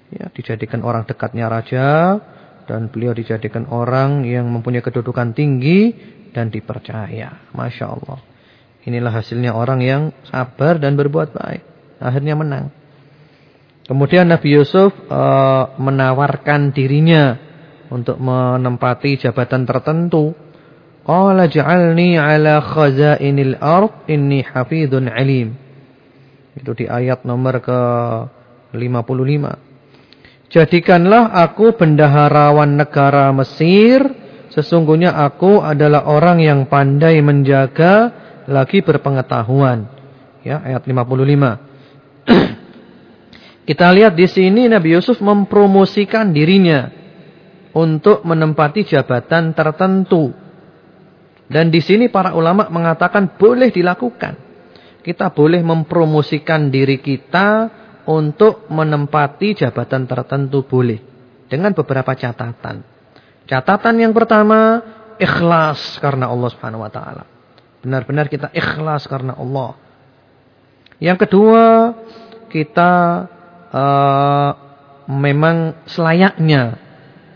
Ya, dijadikan orang dekatnya raja dan beliau dijadikan orang yang mempunyai kedudukan tinggi dan dipercaya. Masya Allah. Inilah hasilnya orang yang sabar dan berbuat baik. Akhirnya menang. Kemudian Nabi Yusuf uh, menawarkan dirinya untuk menempati jabatan tertentu. Qala ja'alni ala khazainil ard inni hafidun alim. Itu di ayat nomor ke 55. Jadikanlah aku bendaharawan negara Mesir. Sesungguhnya aku adalah orang yang pandai menjaga lagi berpengetahuan. Ya, ayat 55. Kita lihat di sini Nabi Yusuf mempromosikan dirinya untuk menempati jabatan tertentu. Dan di sini para ulama mengatakan boleh dilakukan. Kita boleh mempromosikan diri kita untuk menempati jabatan tertentu boleh. Dengan beberapa catatan. Catatan yang pertama, ikhlas karena Allah Subhanahu wa taala. Benar-benar kita ikhlas karena Allah. Yang kedua, kita uh, memang selayaknya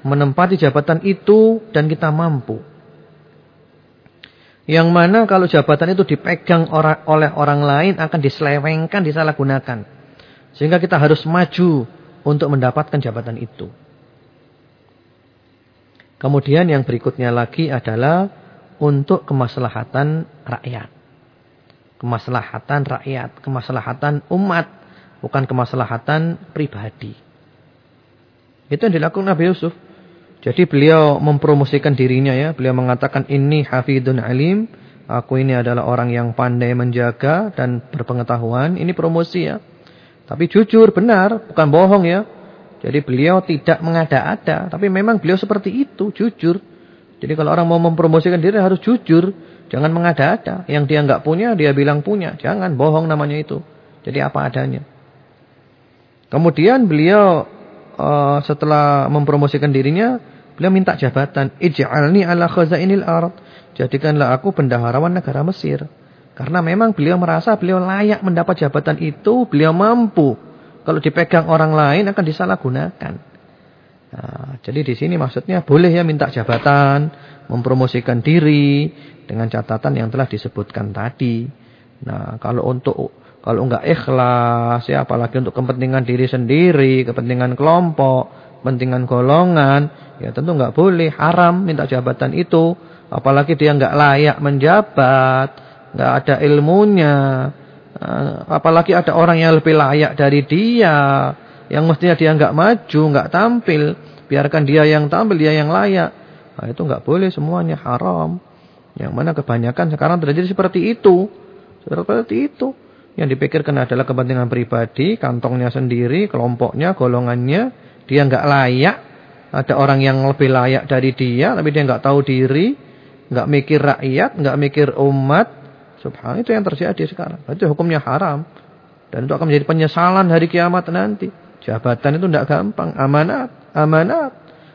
menempati jabatan itu dan kita mampu. Yang mana kalau jabatan itu dipegang oleh orang lain akan diselewengkan, disalahgunakan. Sehingga kita harus maju untuk mendapatkan jabatan itu. Kemudian yang berikutnya lagi adalah untuk kemaslahatan rakyat. Kemaslahatan rakyat, kemaslahatan umat, bukan kemaslahatan pribadi. Itu yang dilakukan Nabi Yusuf. Jadi beliau mempromosikan dirinya ya, beliau mengatakan ini hafidun alim, aku ini adalah orang yang pandai menjaga dan berpengetahuan, ini promosi ya. Tapi jujur, benar, bukan bohong ya. Jadi beliau tidak mengada-ada, tapi memang beliau seperti itu, jujur. Jadi kalau orang mau mempromosikan diri harus jujur, jangan mengada-ada. Yang dia nggak punya, dia bilang punya. Jangan bohong namanya itu. Jadi apa adanya. Kemudian beliau uh, setelah mempromosikan dirinya, beliau minta jabatan. Ij'alni ala khazainil ard. Jadikanlah aku bendaharawan negara Mesir. Karena memang beliau merasa beliau layak mendapat jabatan itu, beliau mampu. Kalau dipegang orang lain akan disalahgunakan. Nah, jadi di sini maksudnya boleh ya minta jabatan, mempromosikan diri dengan catatan yang telah disebutkan tadi. Nah, kalau untuk kalau enggak ikhlas ya apalagi untuk kepentingan diri sendiri, kepentingan kelompok, kepentingan golongan, ya tentu enggak boleh, haram minta jabatan itu. Apalagi dia enggak layak menjabat nggak ada ilmunya. Eh, apalagi ada orang yang lebih layak dari dia, yang mestinya dia nggak maju, nggak tampil, biarkan dia yang tampil, dia yang layak. Nah, itu nggak boleh semuanya haram. Yang mana kebanyakan sekarang terjadi seperti itu, seperti itu. Yang dipikirkan adalah kepentingan pribadi, kantongnya sendiri, kelompoknya, golongannya, dia nggak layak. Ada orang yang lebih layak dari dia, tapi dia nggak tahu diri, nggak mikir rakyat, nggak mikir umat, Subhanallah itu yang terjadi sekarang. Itu hukumnya haram. Dan itu akan menjadi penyesalan hari kiamat nanti. Jabatan itu tidak gampang. Amanat. Amanat.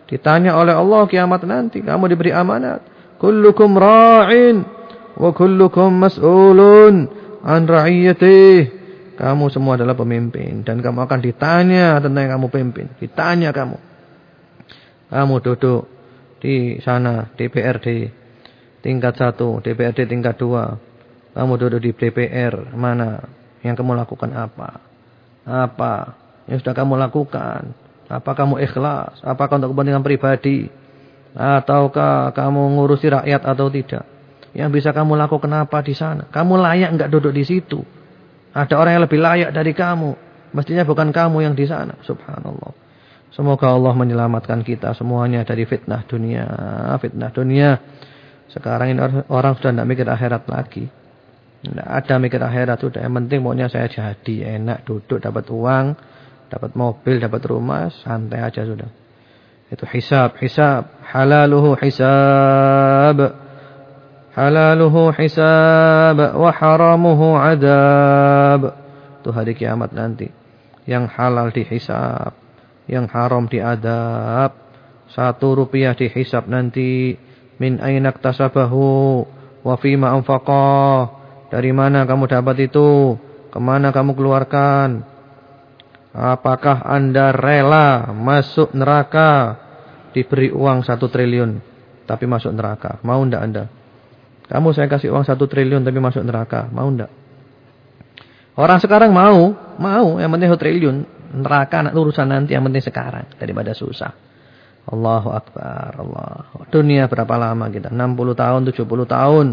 Ditanya oleh Allah kiamat nanti. Kamu diberi amanat. Kullukum ra'in. Wa kullukum mas'ulun. An ra'iyatih. Kamu semua adalah pemimpin. Dan kamu akan ditanya tentang yang kamu pimpin. Ditanya kamu. Kamu duduk di sana. DPRD. Tingkat satu. DPRD tingkat dua kamu duduk di DPR, mana? Yang kamu lakukan apa? Apa yang sudah kamu lakukan? Apa kamu ikhlas? Apakah untuk kepentingan pribadi? Ataukah kamu ngurusi rakyat atau tidak? Yang bisa kamu lakukan apa di sana? Kamu layak enggak duduk di situ? Ada orang yang lebih layak dari kamu. Mestinya bukan kamu yang di sana. Subhanallah. Semoga Allah menyelamatkan kita semuanya dari fitnah dunia. Fitnah dunia. Sekarang ini orang sudah tidak mikir akhirat lagi. Tidak ada mikir akhirat sudah. Yang penting pokoknya saya jadi enak duduk dapat uang, dapat mobil, dapat rumah, santai aja sudah. Itu hisab, hisab, halaluhu hisab. Halaluhu hisab wa haramuhu adab. Itu hari kiamat nanti. Yang halal dihisab, yang haram diadab. Satu rupiah dihisab nanti min ainak tasabahu wa fima dari mana kamu dapat itu? Ke mana kamu keluarkan? Apakah anda rela masuk neraka? Diberi uang satu triliun. Tapi masuk neraka. Mau tidak anda? Kamu saya kasih uang satu triliun tapi masuk neraka. Mau enggak? Orang sekarang mau, mau. Yang penting satu triliun. Neraka anak urusan nanti yang penting sekarang. Daripada susah. Allahu Akbar. Allah. Dunia berapa lama kita? 60 tahun, 70 tahun.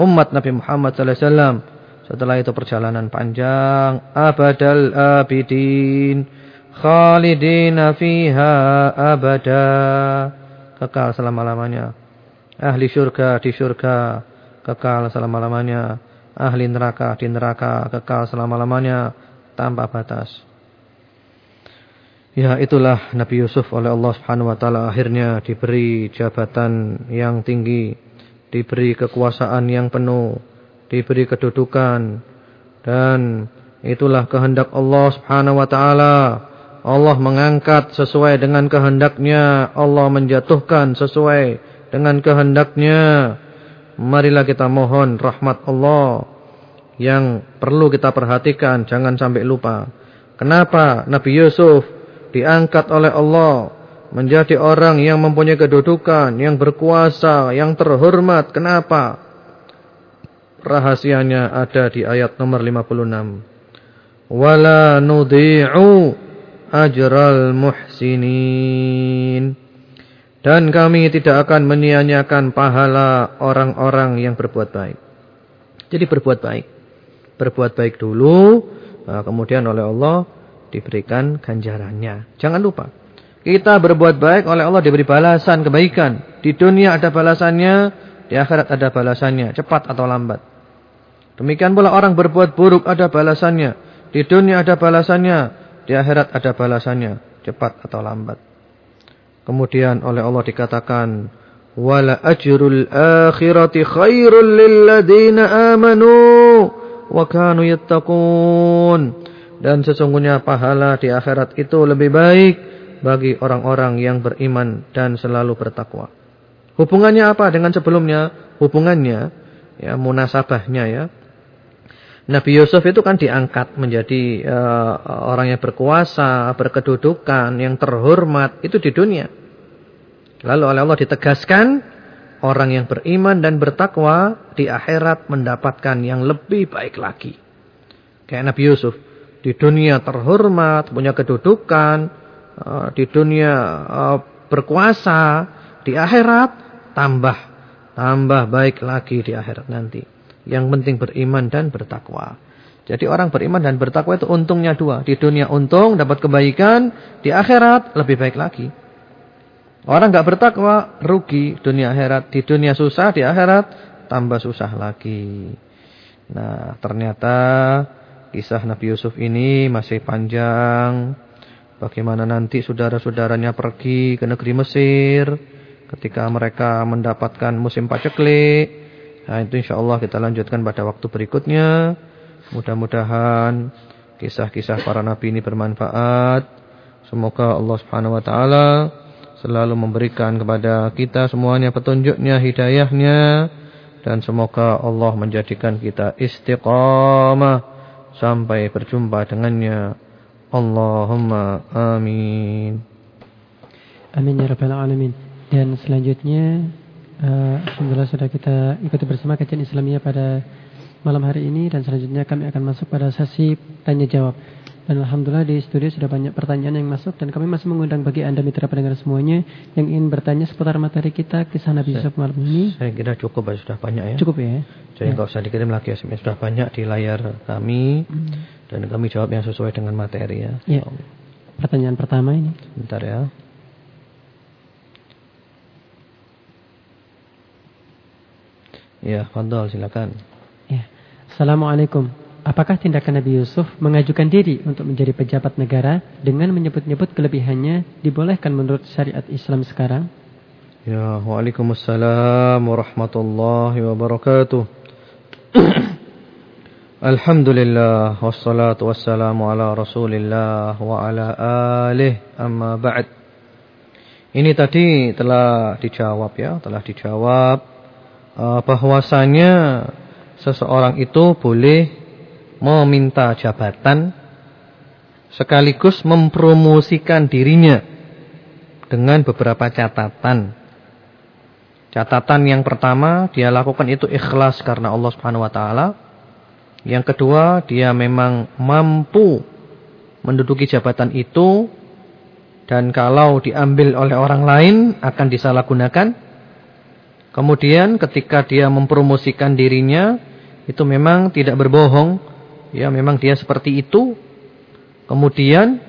Umat Nabi Muhammad SAW. Setelah itu perjalanan panjang. Abadal abidin. Khalidina fiha abada. Kekal selama-lamanya. Ahli syurga di syurga. Kekal selama-lamanya. Ahli neraka di neraka. Kekal selama-lamanya. Tanpa batas. Ya itulah Nabi Yusuf oleh Allah Subhanahu wa taala akhirnya diberi jabatan yang tinggi, diberi kekuasaan yang penuh, diberi kedudukan dan itulah kehendak Allah Subhanahu wa taala. Allah mengangkat sesuai dengan kehendaknya, Allah menjatuhkan sesuai dengan kehendaknya. Marilah kita mohon rahmat Allah yang perlu kita perhatikan, jangan sampai lupa. Kenapa Nabi Yusuf diangkat oleh Allah menjadi orang yang mempunyai kedudukan, yang berkuasa, yang terhormat. Kenapa? Rahasianya ada di ayat nomor 56. Wala nudhi'u ajral muhsinin. Dan kami tidak akan menyia-nyiakan pahala orang-orang yang berbuat baik. Jadi berbuat baik. Berbuat baik dulu, nah, kemudian oleh Allah diberikan ganjarannya. Jangan lupa. Kita berbuat baik oleh Allah diberi balasan kebaikan. Di dunia ada balasannya, di akhirat ada balasannya, cepat atau lambat. Demikian pula orang berbuat buruk ada balasannya. Di dunia ada balasannya, di akhirat ada balasannya, cepat atau lambat. Kemudian oleh Allah dikatakan, "Wala ajrul akhirati khairul lil ladina amanu wa kanu yattaqun." Dan sesungguhnya pahala di akhirat itu lebih baik bagi orang-orang yang beriman dan selalu bertakwa. Hubungannya apa dengan sebelumnya? Hubungannya ya munasabahnya ya. Nabi Yusuf itu kan diangkat menjadi uh, orang yang berkuasa, berkedudukan, yang terhormat itu di dunia. Lalu oleh Allah ditegaskan orang yang beriman dan bertakwa di akhirat mendapatkan yang lebih baik lagi. Kayak Nabi Yusuf di dunia terhormat, punya kedudukan, di dunia eh, berkuasa, di akhirat tambah tambah baik lagi di akhirat nanti. Yang penting beriman dan bertakwa. Jadi orang beriman dan bertakwa itu untungnya dua. Di dunia untung, dapat kebaikan. Di akhirat lebih baik lagi. Orang nggak bertakwa, rugi dunia akhirat. Di dunia susah, di akhirat tambah susah lagi. Nah ternyata Kisah Nabi Yusuf ini masih panjang. Bagaimana nanti saudara-saudaranya pergi ke negeri Mesir. Ketika mereka mendapatkan musim paceklik. Nah itu insya Allah kita lanjutkan pada waktu berikutnya. Mudah-mudahan kisah-kisah para nabi ini bermanfaat. Semoga Allah Subhanahu Wa Taala selalu memberikan kepada kita semuanya petunjuknya, hidayahnya. Dan semoga Allah menjadikan kita istiqamah sampai berjumpa dengannya. Allahumma amin. Amin ya rabbal alamin. Dan selanjutnya uh, alhamdulillah sudah kita ikuti bersama kajian Islamiyah pada malam hari ini dan selanjutnya kami akan masuk pada sesi tanya jawab. Dan Alhamdulillah di studio sudah banyak pertanyaan yang masuk dan kami masih mengundang bagi Anda mitra pendengar semuanya yang ingin bertanya seputar materi kita kisah Nabi Yusuf malam ini. Saya kira cukup sudah banyak ya. Cukup ya. Jadi ya. usah dikirim lagi SMS sudah banyak di layar kami hmm. Dan kami jawab yang sesuai dengan materi ya. ya. Pertanyaan pertama ini. Bentar ya. Ya, Fadol silakan. Ya. Assalamualaikum. Apakah tindakan Nabi Yusuf mengajukan diri untuk menjadi pejabat negara dengan menyebut-nyebut kelebihannya dibolehkan menurut syariat Islam sekarang? Ya, Waalaikumsalam warahmatullahi wabarakatuh. Alhamdulillah wassalatu wassalamu ala Rasulillah wa ala alih amma ba'd. Ini tadi telah dijawab ya, telah dijawab uh, bahwasanya seseorang itu boleh meminta jabatan sekaligus mempromosikan dirinya dengan beberapa catatan. Catatan yang pertama, dia lakukan itu ikhlas karena Allah Subhanahu wa taala. Yang kedua, dia memang mampu menduduki jabatan itu dan kalau diambil oleh orang lain akan disalahgunakan. Kemudian ketika dia mempromosikan dirinya, itu memang tidak berbohong. Ya, memang dia seperti itu. Kemudian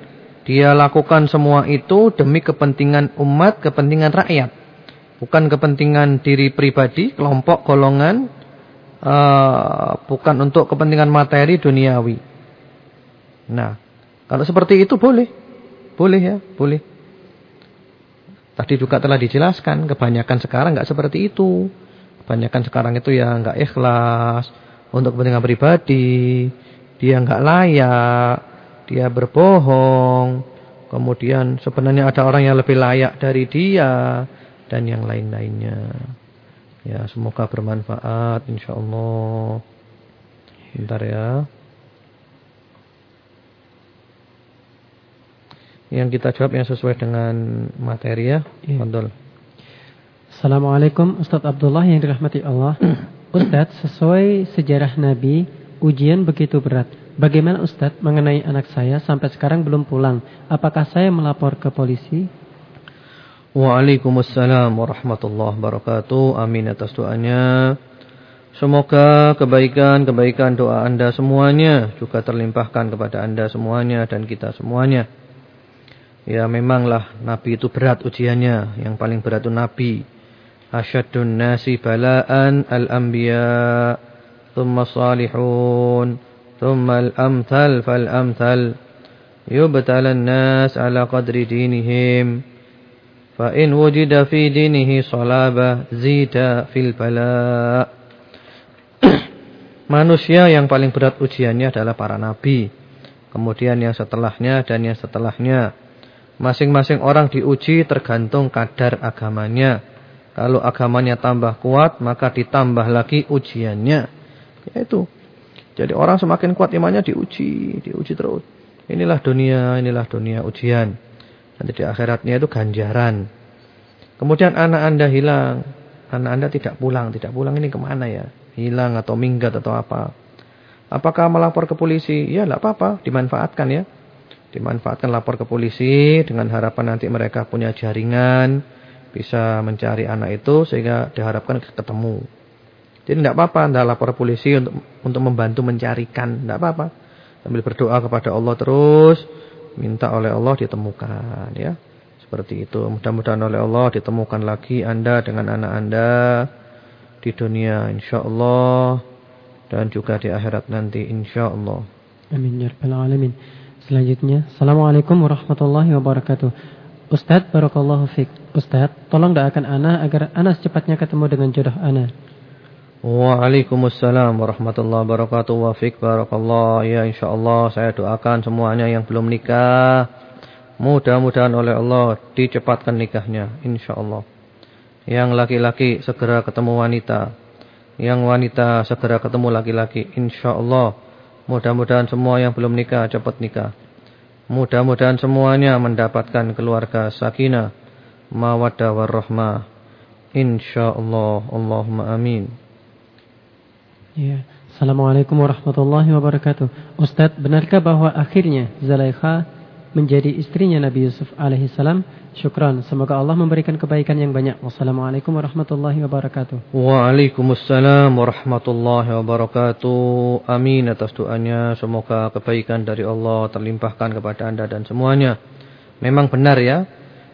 dia lakukan semua itu demi kepentingan umat, kepentingan rakyat bukan kepentingan diri pribadi, kelompok, golongan, uh, bukan untuk kepentingan materi duniawi. Nah, kalau seperti itu boleh, boleh ya, boleh. Tadi juga telah dijelaskan, kebanyakan sekarang nggak seperti itu. Kebanyakan sekarang itu ya nggak ikhlas untuk kepentingan pribadi, dia nggak layak, dia berbohong. Kemudian sebenarnya ada orang yang lebih layak dari dia dan yang lain-lainnya. Ya, semoga bermanfaat insyaallah. Bentar ya. Yang kita jawab yang sesuai dengan materi ya. Iya. Assalamualaikum Ustadz Abdullah yang dirahmati Allah. Ustadz, sesuai sejarah Nabi, ujian begitu berat. Bagaimana Ustadz mengenai anak saya sampai sekarang belum pulang? Apakah saya melapor ke polisi? Waalaikumsalam warahmatullahi wabarakatuh. Amin atas doanya. Semoga kebaikan-kebaikan doa anda semuanya juga terlimpahkan kepada anda semuanya dan kita semuanya. Ya memanglah Nabi itu berat ujiannya. Yang paling berat itu Nabi. Asyadun nasi bala'an al-anbiya. Thumma salihun. Thumma al-amthal fal-amthal. Yubtalan nas ala qadri dinihim. فإن وجد في دينه صلابة زيد في البلاء Manusia yang paling berat ujiannya adalah para nabi. Kemudian yang setelahnya dan yang setelahnya. Masing-masing orang diuji tergantung kadar agamanya. Kalau agamanya tambah kuat, maka ditambah lagi ujiannya. Yaitu. Jadi orang semakin kuat imannya diuji, diuji terus. Inilah dunia, inilah dunia ujian. Nanti di akhiratnya itu ganjaran. Kemudian anak anda hilang. Anak anda tidak pulang. Tidak pulang ini ke mana ya? Hilang atau minggat atau apa. Apakah melapor ke polisi? Ya tidak apa-apa. Dimanfaatkan ya. Dimanfaatkan lapor ke polisi. Dengan harapan nanti mereka punya jaringan. Bisa mencari anak itu. Sehingga diharapkan ketemu. Jadi tidak apa-apa. Anda lapor polisi untuk untuk membantu mencarikan. Tidak apa-apa. Sambil berdoa kepada Allah terus minta oleh Allah ditemukan ya. Seperti itu. Mudah-mudahan oleh Allah ditemukan lagi Anda dengan anak Anda di dunia insyaallah dan juga di akhirat nanti insyaallah. Amin ya rabbal alamin. Selanjutnya, Assalamualaikum warahmatullahi wabarakatuh. Ustadz, Barakallahu Fik. Ustadz, tolong doakan Ana agar Ana secepatnya ketemu dengan jodoh Ana. Waalaikumsalam warahmatullahi wabarakatuh. Wafik barakallah. Ya insyaallah saya doakan semuanya yang belum nikah. Mudah-mudahan oleh Allah dicepatkan nikahnya. Insyaallah. Yang laki-laki segera ketemu wanita. Yang wanita segera ketemu laki-laki. Insyaallah. Mudah-mudahan semua yang belum nikah cepat nikah. Mudah-mudahan semuanya mendapatkan keluarga sakinah. Mawaddah warahmah. Insyaallah. Allahumma amin. Ya. Assalamualaikum warahmatullahi wabarakatuh. Ustadz, benarkah bahwa akhirnya Zalaikha menjadi istrinya Nabi Yusuf alaihissalam? Syukran. Semoga Allah memberikan kebaikan yang banyak. Wassalamualaikum warahmatullahi wabarakatuh. Waalaikumsalam warahmatullahi wabarakatuh. Amin atas doanya. Semoga kebaikan dari Allah terlimpahkan kepada anda dan semuanya. Memang benar ya.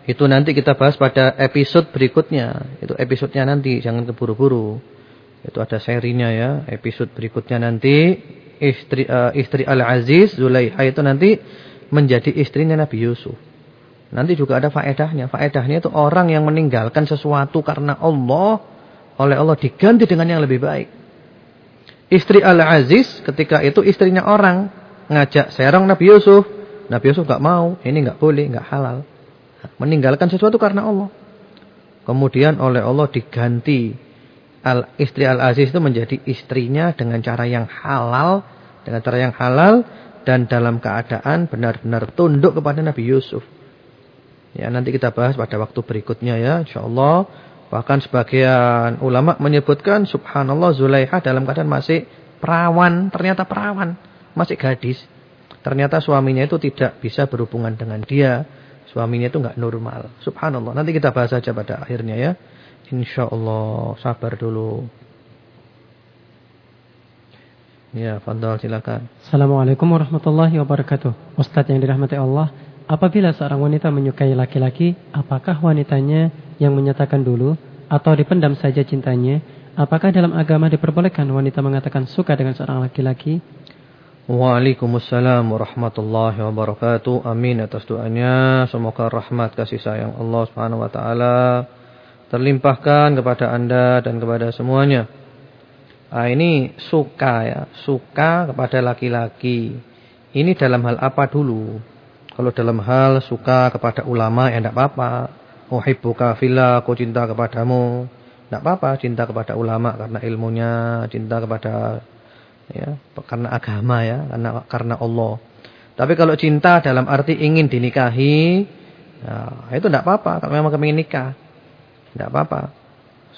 Itu nanti kita bahas pada episode berikutnya. Itu episodenya nanti. Jangan keburu-buru. Itu ada serinya ya, episode berikutnya nanti istri uh, istri Al-Aziz Zulaiha itu nanti menjadi istrinya Nabi Yusuf. Nanti juga ada faedahnya. Faedahnya itu orang yang meninggalkan sesuatu karena Allah oleh Allah diganti dengan yang lebih baik. Istri Al-Aziz ketika itu istrinya orang ngajak serong Nabi Yusuf. Nabi Yusuf gak mau, ini gak boleh, gak halal. Meninggalkan sesuatu karena Allah. Kemudian oleh Allah diganti al istri al-aziz itu menjadi istrinya dengan cara yang halal, dengan cara yang halal dan dalam keadaan benar-benar tunduk kepada Nabi Yusuf. Ya, nanti kita bahas pada waktu berikutnya ya, insyaallah. Bahkan sebagian ulama menyebutkan subhanallah Zulaiha dalam keadaan masih perawan, ternyata perawan, masih gadis. Ternyata suaminya itu tidak bisa berhubungan dengan dia. Suaminya itu enggak normal. Subhanallah. Nanti kita bahas saja pada akhirnya ya. Insyaallah sabar dulu. Ya, fadal silakan. Assalamualaikum warahmatullahi wabarakatuh. Ustaz yang dirahmati Allah, apabila seorang wanita menyukai laki-laki, apakah wanitanya yang menyatakan dulu atau dipendam saja cintanya, apakah dalam agama diperbolehkan wanita mengatakan suka dengan seorang laki-laki? Waalaikumsalam warahmatullahi wabarakatuh. Amin atas doanya. Semoga rahmat kasih sayang Allah Subhanahu wa taala terlimpahkan kepada Anda dan kepada semuanya. Nah, ini suka ya, suka kepada laki-laki. Ini dalam hal apa dulu? Kalau dalam hal suka kepada ulama ya tidak apa-apa uhibbuka fillah, aku cinta kepadamu. Tidak apa-apa cinta kepada ulama karena ilmunya, cinta kepada ya, karena agama ya, karena karena Allah. Tapi kalau cinta dalam arti ingin dinikahi, ya, itu tidak apa-apa kalau memang kami nikah. Tidak apa-apa.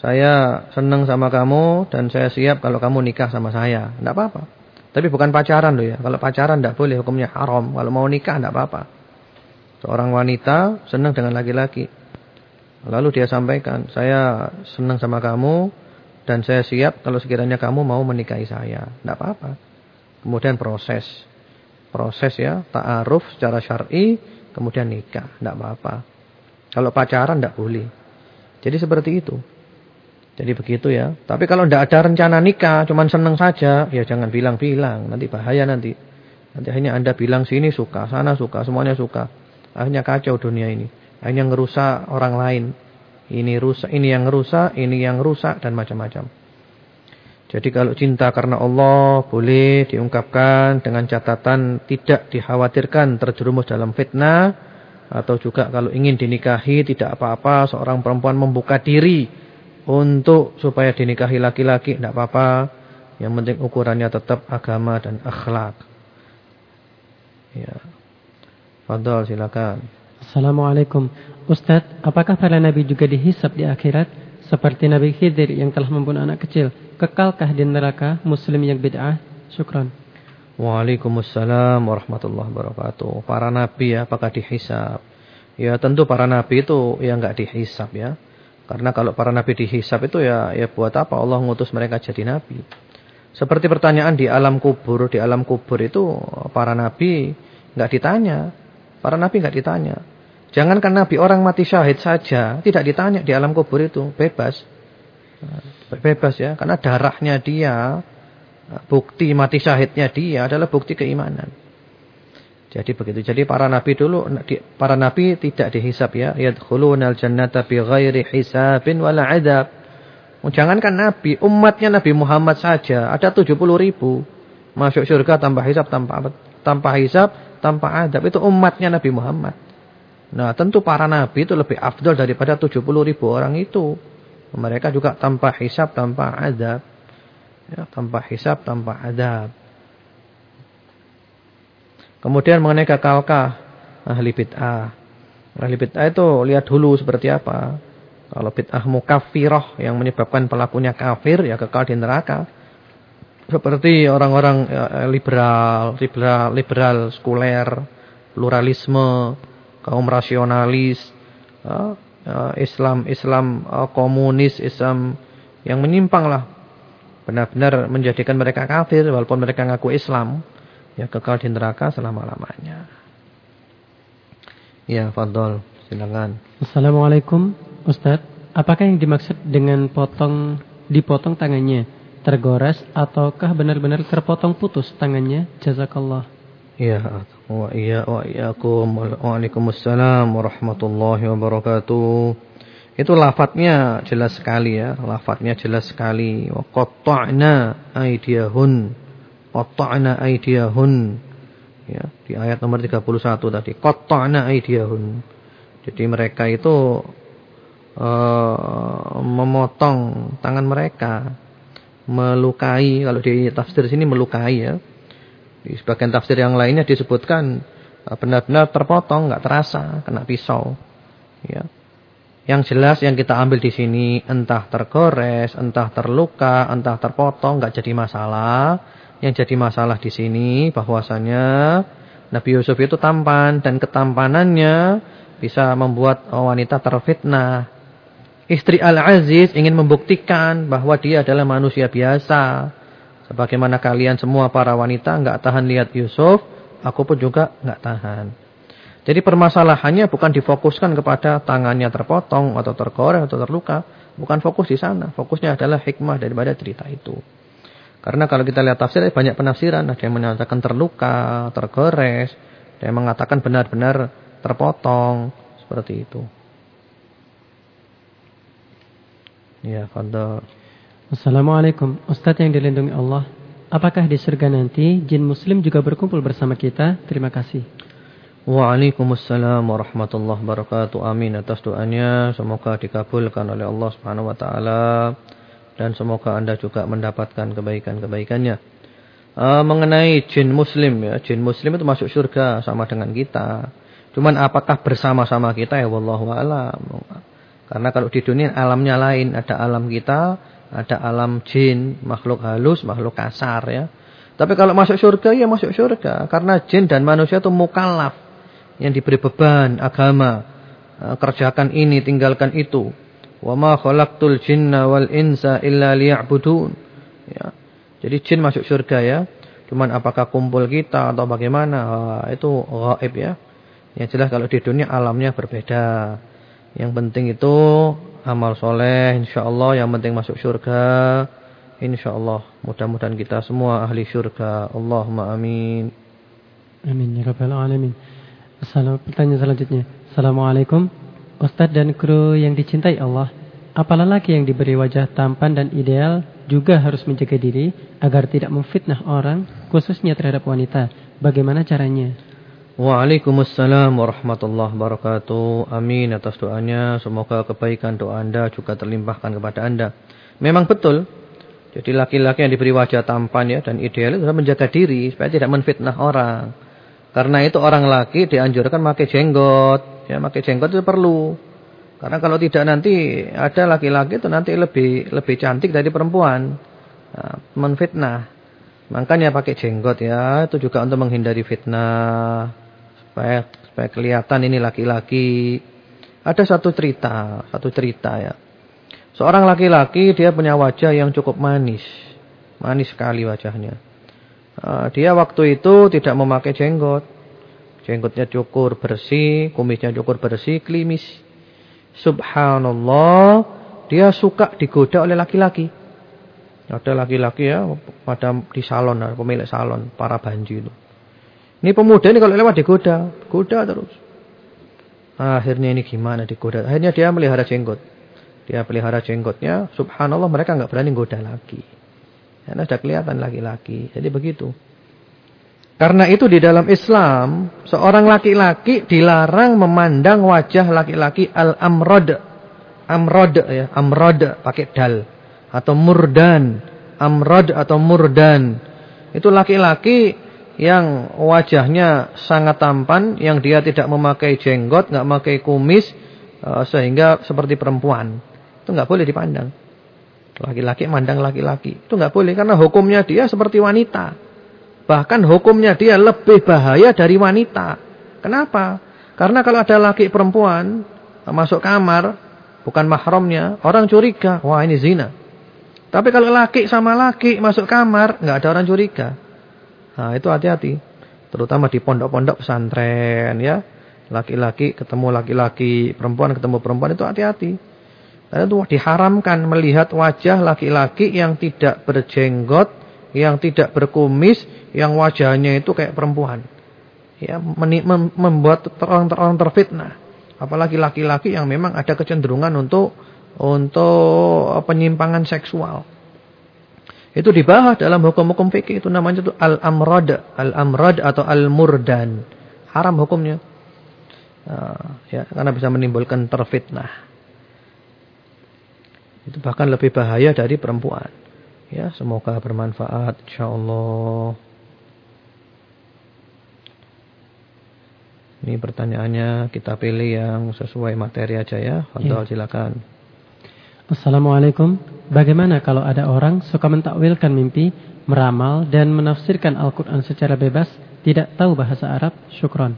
Saya senang sama kamu dan saya siap kalau kamu nikah sama saya. Tidak apa-apa. Tapi bukan pacaran loh ya. Kalau pacaran tidak boleh, hukumnya haram. Kalau mau nikah tidak apa-apa. Seorang wanita senang dengan laki-laki. Lalu dia sampaikan, saya senang sama kamu dan saya siap kalau sekiranya kamu mau menikahi saya. Tidak apa-apa. Kemudian proses. Proses ya, ta'aruf secara syar'i, kemudian nikah. Tidak apa-apa. Kalau pacaran tidak boleh. Jadi seperti itu. Jadi begitu ya. Tapi kalau tidak ada rencana nikah, cuman senang saja, ya jangan bilang-bilang. Nanti bahaya nanti. Nanti hanya Anda bilang sini suka, sana suka, semuanya suka. Akhirnya kacau dunia ini hanya ngerusak orang lain. Ini rusak, ini yang rusak, ini yang rusak dan macam-macam. Jadi kalau cinta karena Allah boleh diungkapkan dengan catatan tidak dikhawatirkan terjerumus dalam fitnah atau juga kalau ingin dinikahi tidak apa-apa seorang perempuan membuka diri untuk supaya dinikahi laki-laki tidak apa-apa. Yang penting ukurannya tetap agama dan akhlak. Ya. Fadal silakan. Assalamualaikum. Ustadz, apakah para nabi juga dihisap di akhirat? Seperti Nabi Khidir yang telah membunuh anak kecil. Kekalkah di neraka muslim yang bid'ah? Syukran. Waalaikumsalam warahmatullahi wabarakatuh. Para nabi ya, apakah dihisap? Ya tentu para nabi itu ya enggak dihisap ya. Karena kalau para nabi dihisap itu ya ya buat apa Allah ngutus mereka jadi nabi? Seperti pertanyaan di alam kubur, di alam kubur itu para nabi enggak ditanya. Para nabi enggak ditanya. Jangankan Nabi orang mati syahid saja tidak ditanya di alam kubur itu bebas. Bebas ya karena darahnya dia bukti mati syahidnya dia adalah bukti keimanan. Jadi begitu. Jadi para nabi dulu para nabi tidak dihisap ya. Yadkhulunal jannata bighairi hisabin wala adab. Jangankan nabi, umatnya Nabi Muhammad saja ada 70 ribu masuk surga tanpa hisap tanpa tanpa hisap tanpa adab. Itu umatnya Nabi Muhammad. Nah tentu para nabi itu lebih afdal daripada 70 ribu orang itu. Mereka juga tanpa hisap, tanpa adab. Ya, tanpa hisap, tanpa adab. Kemudian mengenai kekalkah ahli bid'ah. Ahli bid'ah itu lihat dulu seperti apa. Kalau bid'ah mukafirah yang menyebabkan pelakunya kafir ya kekal di neraka. Seperti orang-orang ya, liberal, liberal, liberal, sekuler, pluralisme, kaum rasionalis, uh, uh, Islam Islam uh, komunis, Islam yang menyimpang lah. Benar-benar menjadikan mereka kafir walaupun mereka ngaku Islam, ya kekal di neraka selama-lamanya. Ya, fadol, silakan. Assalamualaikum, Ustaz. Apakah yang dimaksud dengan potong dipotong tangannya? Tergores ataukah benar-benar terpotong putus tangannya? Jazakallah. Ya, wa iya wa iyyakum. Waalaikumsalam warahmatullahi wabarakatuh. Itu lafadznya jelas sekali ya, lafadznya jelas sekali. Wa qatta'na aydiyahun. Qatta'na aydiyahun. Ya, di ayat nomor 31 tadi. Qatta'na aydiyahun. Jadi mereka itu uh, memotong tangan mereka, melukai kalau di tafsir sini melukai ya di sebagian tafsir yang lainnya disebutkan uh, benar-benar terpotong, nggak terasa, kena pisau. Ya. Yang jelas yang kita ambil di sini entah tergores, entah terluka, entah terpotong, nggak jadi masalah. Yang jadi masalah di sini bahwasanya Nabi Yusuf itu tampan dan ketampanannya bisa membuat wanita terfitnah. Istri Al-Aziz ingin membuktikan bahwa dia adalah manusia biasa. Sebagaimana kalian semua para wanita nggak tahan lihat Yusuf, aku pun juga nggak tahan. Jadi permasalahannya bukan difokuskan kepada tangannya terpotong atau tergores atau terluka. Bukan fokus di sana. Fokusnya adalah hikmah daripada cerita itu. Karena kalau kita lihat tafsir banyak penafsiran. Ada yang mengatakan terluka, tergores. Ada yang mengatakan benar-benar terpotong. Seperti itu. Ya, Fadol. Assalamualaikum. Ustadz yang dilindungi Allah. Apakah di surga nanti jin muslim juga berkumpul bersama kita? Terima kasih. Waalaikumsalam warahmatullahi wabarakatuh. Amin atas doanya. Semoga dikabulkan oleh Allah Subhanahu wa taala dan semoga Anda juga mendapatkan kebaikan-kebaikannya. Uh, mengenai jin muslim ya, jin muslim itu masuk surga sama dengan kita. Cuman apakah bersama-sama kita ya wallahu alam. Karena kalau di dunia alamnya lain, ada alam kita, ada alam jin, makhluk halus, makhluk kasar ya. Tapi kalau masuk surga ya masuk surga karena jin dan manusia itu mukallaf yang diberi beban agama. Eh, kerjakan ini, tinggalkan itu. Wa ma khalaqtul jinna wal insa illa liya'budun. Ya. Jadi jin masuk surga ya. Cuman apakah kumpul kita atau bagaimana? Wah, itu gaib ya. Yang jelas kalau di dunia alamnya berbeda. Yang penting itu amal soleh insyaallah yang penting masuk surga. Insyaallah mudah-mudahan kita semua ahli surga. Allahumma amin. Amin ya rabbal alamin. Assalamualaikum. Pertanyaan selanjutnya. Assalamualaikum. Ustadz dan kru yang dicintai Allah. Apa lelaki yang diberi wajah tampan dan ideal juga harus menjaga diri agar tidak memfitnah orang, khususnya terhadap wanita. Bagaimana caranya? Waalaikumsalam warahmatullahi wabarakatuh. Amin atas doanya. Semoga kebaikan doa Anda juga terlimpahkan kepada Anda. Memang betul. Jadi laki-laki yang diberi wajah tampan ya dan ideal itu menjaga diri supaya tidak menfitnah orang. Karena itu orang laki dianjurkan pakai jenggot. Ya, pakai jenggot itu perlu. Karena kalau tidak nanti ada laki-laki itu nanti lebih lebih cantik dari perempuan. Nah, menfitnah. Makanya pakai jenggot ya, itu juga untuk menghindari fitnah. Supaya supaya kelihatan ini laki-laki. Ada satu cerita, satu cerita ya. Seorang laki-laki dia punya wajah yang cukup manis. Manis sekali wajahnya. Ah, dia waktu itu tidak memakai jenggot. Jenggotnya cukur bersih, kumisnya cukur bersih, klimis. Subhanallah, dia suka digoda oleh laki-laki. Ada laki-laki ya, pada di salon, pemilik salon, para banji itu. Ini pemuda ini kalau lewat digoda, goda terus. Akhirnya ini gimana digoda? Akhirnya dia melihara jenggot. Dia pelihara jenggotnya, subhanallah mereka nggak berani goda lagi. Karena sudah kelihatan laki-laki. Jadi begitu. Karena itu di dalam Islam, seorang laki-laki dilarang memandang wajah laki-laki al-amrod. Amrod ya, amrod pakai dal atau murdan. Amrod atau murdan. Itu laki-laki yang wajahnya sangat tampan, yang dia tidak memakai jenggot, nggak memakai kumis eh, sehingga seperti perempuan. Itu nggak boleh dipandang. Laki-laki mandang laki-laki. Itu nggak boleh karena hukumnya dia seperti wanita. Bahkan hukumnya dia lebih bahaya dari wanita. Kenapa? Karena kalau ada laki perempuan masuk kamar bukan mahramnya, orang curiga, wah ini zina. Tapi kalau laki sama laki masuk kamar, nggak ada orang curiga. Nah, itu hati-hati. Terutama di pondok-pondok pesantren ya. Laki-laki ketemu laki-laki, perempuan ketemu perempuan itu hati-hati. Karena itu diharamkan melihat wajah laki-laki yang tidak berjenggot, yang tidak berkumis, yang wajahnya itu kayak perempuan. Ya, membuat orang-orang terfitnah. Apalagi laki-laki yang memang ada kecenderungan untuk untuk penyimpangan seksual. Itu dibahas dalam hukum-hukum fikih itu namanya itu al-amrad, al-amrad atau al-murdan. Haram hukumnya. Uh, ya, karena bisa menimbulkan terfitnah. Itu bahkan lebih bahaya dari perempuan. Ya, semoga bermanfaat insyaallah. Ini pertanyaannya kita pilih yang sesuai materi aja ya. Fadal ya. silakan. Assalamualaikum. Bagaimana kalau ada orang suka mentakwilkan mimpi, meramal dan menafsirkan Al-Qur'an secara bebas, tidak tahu bahasa Arab? Syukron.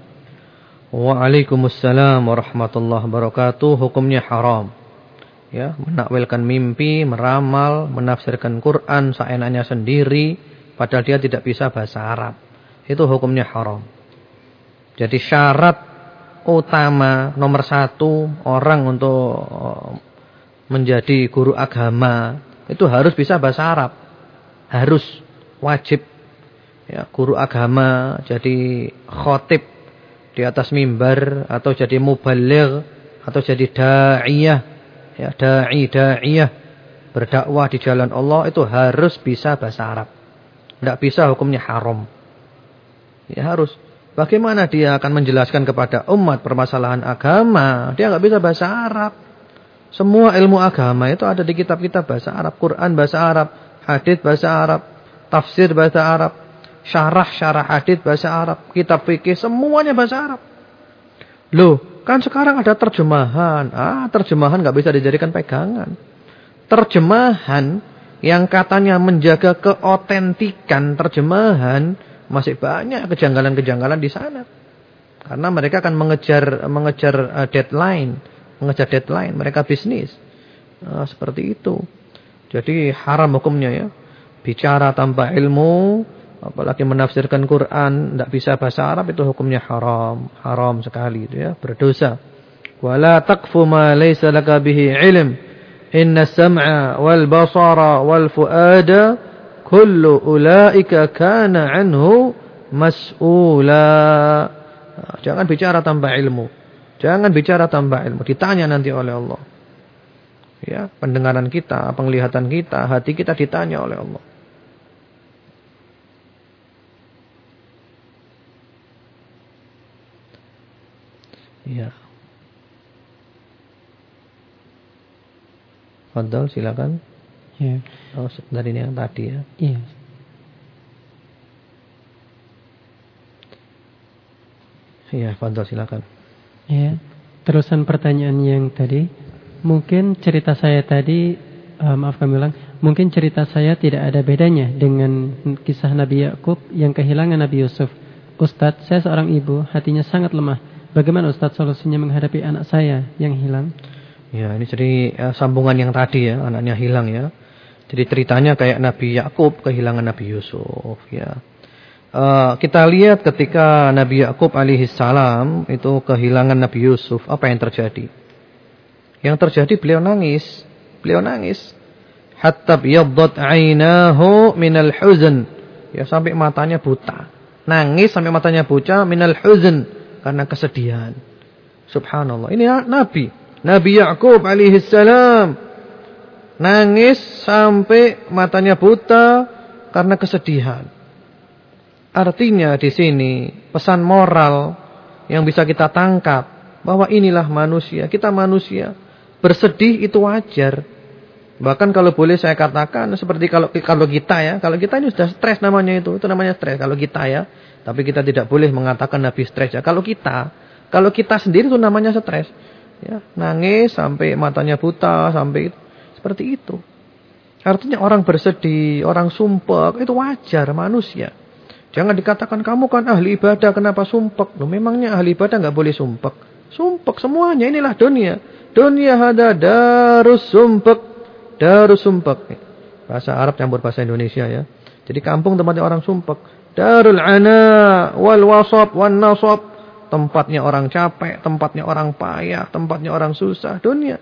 Waalaikumsalam warahmatullahi wabarakatuh. Hukumnya haram. Ya, menakwilkan mimpi, meramal, menafsirkan Quran seenaknya sendiri padahal dia tidak bisa bahasa Arab. Itu hukumnya haram. Jadi syarat utama nomor satu orang untuk eh, menjadi guru agama itu harus bisa bahasa Arab. Harus, wajib. Ya, guru agama jadi khotib di atas mimbar atau jadi mubaligh atau jadi da'iyah ya da'i da'iyah berdakwah di jalan Allah itu harus bisa bahasa Arab. Tidak bisa hukumnya haram. Ya harus. Bagaimana dia akan menjelaskan kepada umat permasalahan agama? Dia nggak bisa bahasa Arab. Semua ilmu agama itu ada di kitab-kitab bahasa Arab, Quran bahasa Arab, hadis bahasa Arab, tafsir bahasa Arab, syarah-syarah hadis bahasa Arab, kitab fikih semuanya bahasa Arab. Loh, kan sekarang ada terjemahan. Ah, terjemahan nggak bisa dijadikan pegangan. Terjemahan yang katanya menjaga keotentikan terjemahan masih banyak kejanggalan-kejanggalan di sana. Karena mereka akan mengejar mengejar uh, deadline, mengejar deadline, mereka bisnis. Nah, seperti itu. Jadi haram hukumnya ya. Bicara tanpa ilmu, apalagi menafsirkan Quran tidak bisa bahasa Arab itu hukumnya haram, haram sekali itu ya, berdosa. Wala taqfu ma laysa laka bihi ilm. Inna sam'a wal basara wal fuada kullu ulaika kana anhu mas'ula. Nah, jangan bicara tanpa ilmu. Jangan bicara tanpa ilmu. Ditanya nanti oleh Allah. Ya, pendengaran kita, penglihatan kita, hati kita ditanya oleh Allah. Ya. Fadol silakan. Ya. Oh, dari ini yang tadi ya. Iya. Iya, Fadol silakan. Ya. Terusan pertanyaan yang tadi, mungkin cerita saya tadi, uh, maaf kami ulang, mungkin cerita saya tidak ada bedanya dengan kisah Nabi Yakub yang kehilangan Nabi Yusuf. Ustadz, saya seorang ibu, hatinya sangat lemah. Bagaimana Ustadz solusinya menghadapi anak saya yang hilang? Ya, ini jadi ya, sambungan yang tadi ya, anaknya hilang ya. Jadi ceritanya kayak Nabi Yakub kehilangan Nabi Yusuf ya. Uh, kita lihat ketika Nabi Yakub alaihissalam itu kehilangan Nabi Yusuf, apa yang terjadi? Yang terjadi beliau nangis, beliau nangis. Hatta yaddat ainahu minal huzn. Ya sampai matanya buta. Nangis sampai matanya buta minal huzn karena kesedihan. Subhanallah. Ini Nabi, Nabi Yakub alaihissalam Nangis sampai matanya buta karena kesedihan. Artinya di sini pesan moral yang bisa kita tangkap bahwa inilah manusia, kita manusia. Bersedih itu wajar. Bahkan kalau boleh saya katakan seperti kalau kalau kita ya, kalau kita ini sudah stres namanya itu, itu namanya stres kalau kita ya. Tapi kita tidak boleh mengatakan Nabi stres ya. Kalau kita, kalau kita sendiri itu namanya stres. Ya, nangis sampai matanya buta, sampai itu. Seperti itu. Artinya orang bersedih, orang sumpah, itu wajar manusia. Jangan dikatakan kamu kan ahli ibadah, kenapa sumpek? Loh, memangnya ahli ibadah nggak boleh sumpek? Sumpek semuanya, inilah dunia. Dunia ada darus sumpek. Darus sumpek. Bahasa Arab campur bahasa Indonesia ya. Jadi kampung tempatnya orang sumpek. Darul ana wal wasab wan nasab. Tempatnya orang capek, tempatnya orang payah, tempatnya orang susah. Dunia.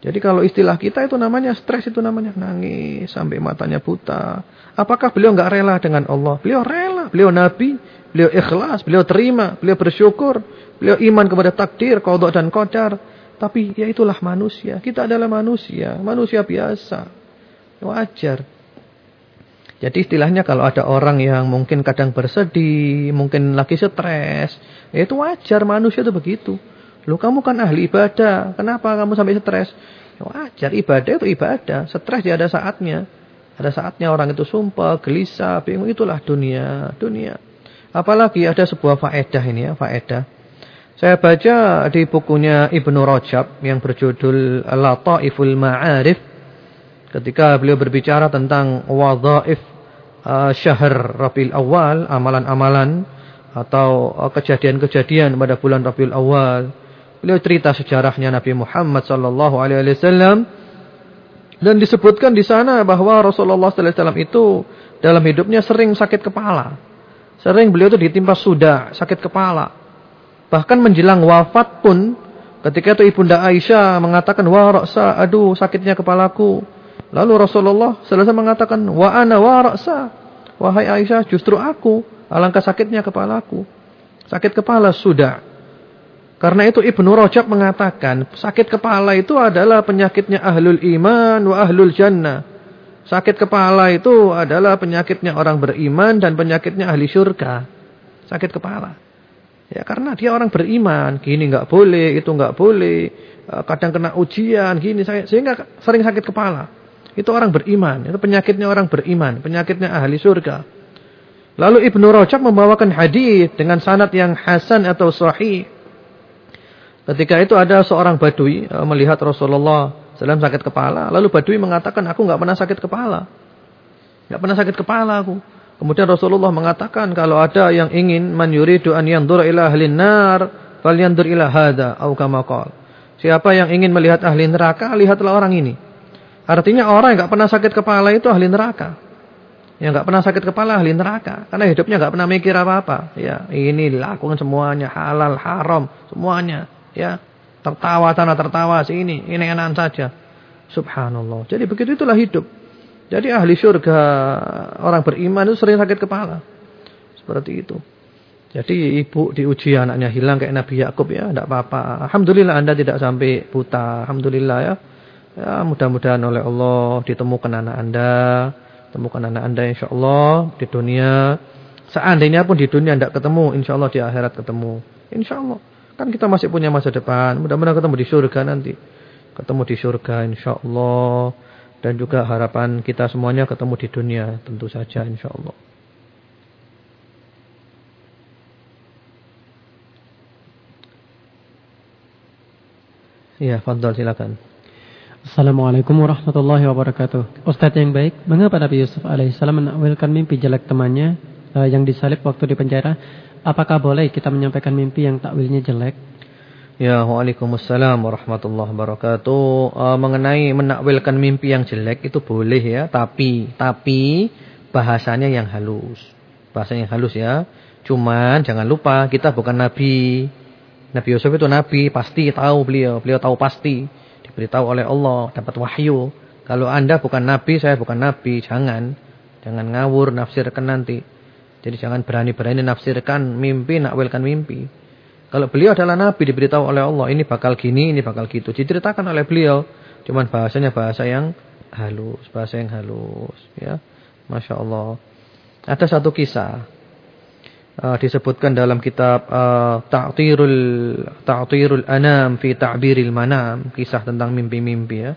Jadi kalau istilah kita itu namanya stres itu namanya nangis sampai matanya buta. Apakah beliau nggak rela dengan Allah? Beliau rela, beliau nabi, beliau ikhlas, beliau terima, beliau bersyukur, beliau iman kepada takdir, kodok dan kodar. Tapi ya itulah manusia. Kita adalah manusia, manusia biasa. Wajar. Jadi istilahnya kalau ada orang yang mungkin kadang bersedih, mungkin lagi stres, ya itu wajar manusia itu begitu. Lu kamu kan ahli ibadah. Kenapa kamu sampai stres? Ya wajar ibadah itu ibadah. Stres ya ada saatnya. Ada saatnya orang itu sumpah, gelisah, bingung. Itulah dunia. Dunia. Apalagi ada sebuah faedah ini ya, faedah. Saya baca di bukunya Ibnu Rajab yang berjudul Lataiful Ma'arif ketika beliau berbicara tentang wadhaif uh, syahr Rabiul Awal, amalan-amalan atau uh, kejadian-kejadian pada bulan Rabiul Awal. Beliau cerita sejarahnya Nabi Muhammad sallallahu alaihi wasallam dan disebutkan di sana bahwa Rasulullah sallallahu alaihi wasallam itu dalam hidupnya sering sakit kepala. Sering beliau itu ditimpa sudah, sakit kepala. Bahkan menjelang wafat pun ketika itu Ibunda Aisyah mengatakan, "Wa ra'sa, aduh sakitnya kepalaku." Lalu Rasulullah selesai mengatakan, "Wa ana wa ra'sa." Wahai Aisyah, justru aku alangkah sakitnya kepalaku. Sakit kepala sudah. Karena itu Ibnu Rajab mengatakan, sakit kepala itu adalah penyakitnya ahlul iman wa ahlul jannah. Sakit kepala itu adalah penyakitnya orang beriman dan penyakitnya ahli syurga. Sakit kepala. Ya karena dia orang beriman, gini nggak boleh, itu nggak boleh, eh, kadang kena ujian, gini sehingga sering sakit kepala. Itu orang beriman, itu penyakitnya orang beriman, penyakitnya ahli surga. Lalu Ibnu Rajab membawakan hadis dengan sanad yang hasan atau sahih Ketika itu ada seorang badui eh, melihat Rasulullah SAW sakit kepala. Lalu badui mengatakan, aku nggak pernah sakit kepala. nggak pernah sakit kepala aku. Kemudian Rasulullah mengatakan, kalau ada yang ingin man yuridu an yandur ila ahlin nar, fal yandur ila hada, au kama Siapa yang ingin melihat ahli neraka, lihatlah orang ini. Artinya orang yang nggak pernah sakit kepala itu ahli neraka. Yang nggak pernah sakit kepala ahli neraka. Karena hidupnya nggak pernah mikir apa-apa. Ya, ini lakukan semuanya halal, haram, semuanya. Ya tertawa sana tertawa sini ini enak saja. Subhanallah. Jadi begitu itulah hidup. Jadi ahli surga orang beriman itu sering sakit kepala. Seperti itu. Jadi ibu diuji anaknya hilang kayak Nabi Yakub ya tidak apa-apa. Alhamdulillah anda tidak sampai buta. Alhamdulillah ya ya mudah-mudahan oleh Allah ditemukan anak anda temukan anak anda insya Allah di dunia seandainya pun di dunia tidak ketemu insya Allah di akhirat ketemu insya Allah Kan kita masih punya masa depan. Mudah-mudahan ketemu di surga nanti. Ketemu di surga insyaAllah. Dan juga harapan kita semuanya ketemu di dunia. Tentu saja insyaAllah. Ya, Fadal silakan. Assalamualaikum warahmatullahi wabarakatuh. Ustadz yang baik, mengapa Nabi Yusuf alaihissalam menakwilkan mimpi jelek temannya uh, yang disalib waktu di penjara Apakah boleh kita menyampaikan mimpi yang takwilnya jelek? Ya, Waalaikumsalam warahmatullahi wabarakatuh. Uh, mengenai menakwilkan mimpi yang jelek itu boleh ya, tapi tapi bahasanya yang halus. Bahasanya yang halus ya. Cuman jangan lupa kita bukan nabi. Nabi Yusuf itu nabi, pasti tahu beliau, beliau tahu pasti. Diberitahu oleh Allah, dapat wahyu. Kalau Anda bukan nabi, saya bukan nabi, jangan. Jangan ngawur nafsirkan nanti. Jadi jangan berani-berani nafsirkan mimpi, nakwilkan mimpi. Kalau beliau adalah nabi diberitahu oleh Allah, ini bakal gini, ini bakal gitu. Diceritakan oleh beliau, cuman bahasanya bahasa yang halus, bahasa yang halus, ya. Masya Allah. Ada satu kisah uh, disebutkan dalam kitab uh, Ta'tirul Ta'tirul Anam fi Ta'biril Manam, kisah tentang mimpi-mimpi ya.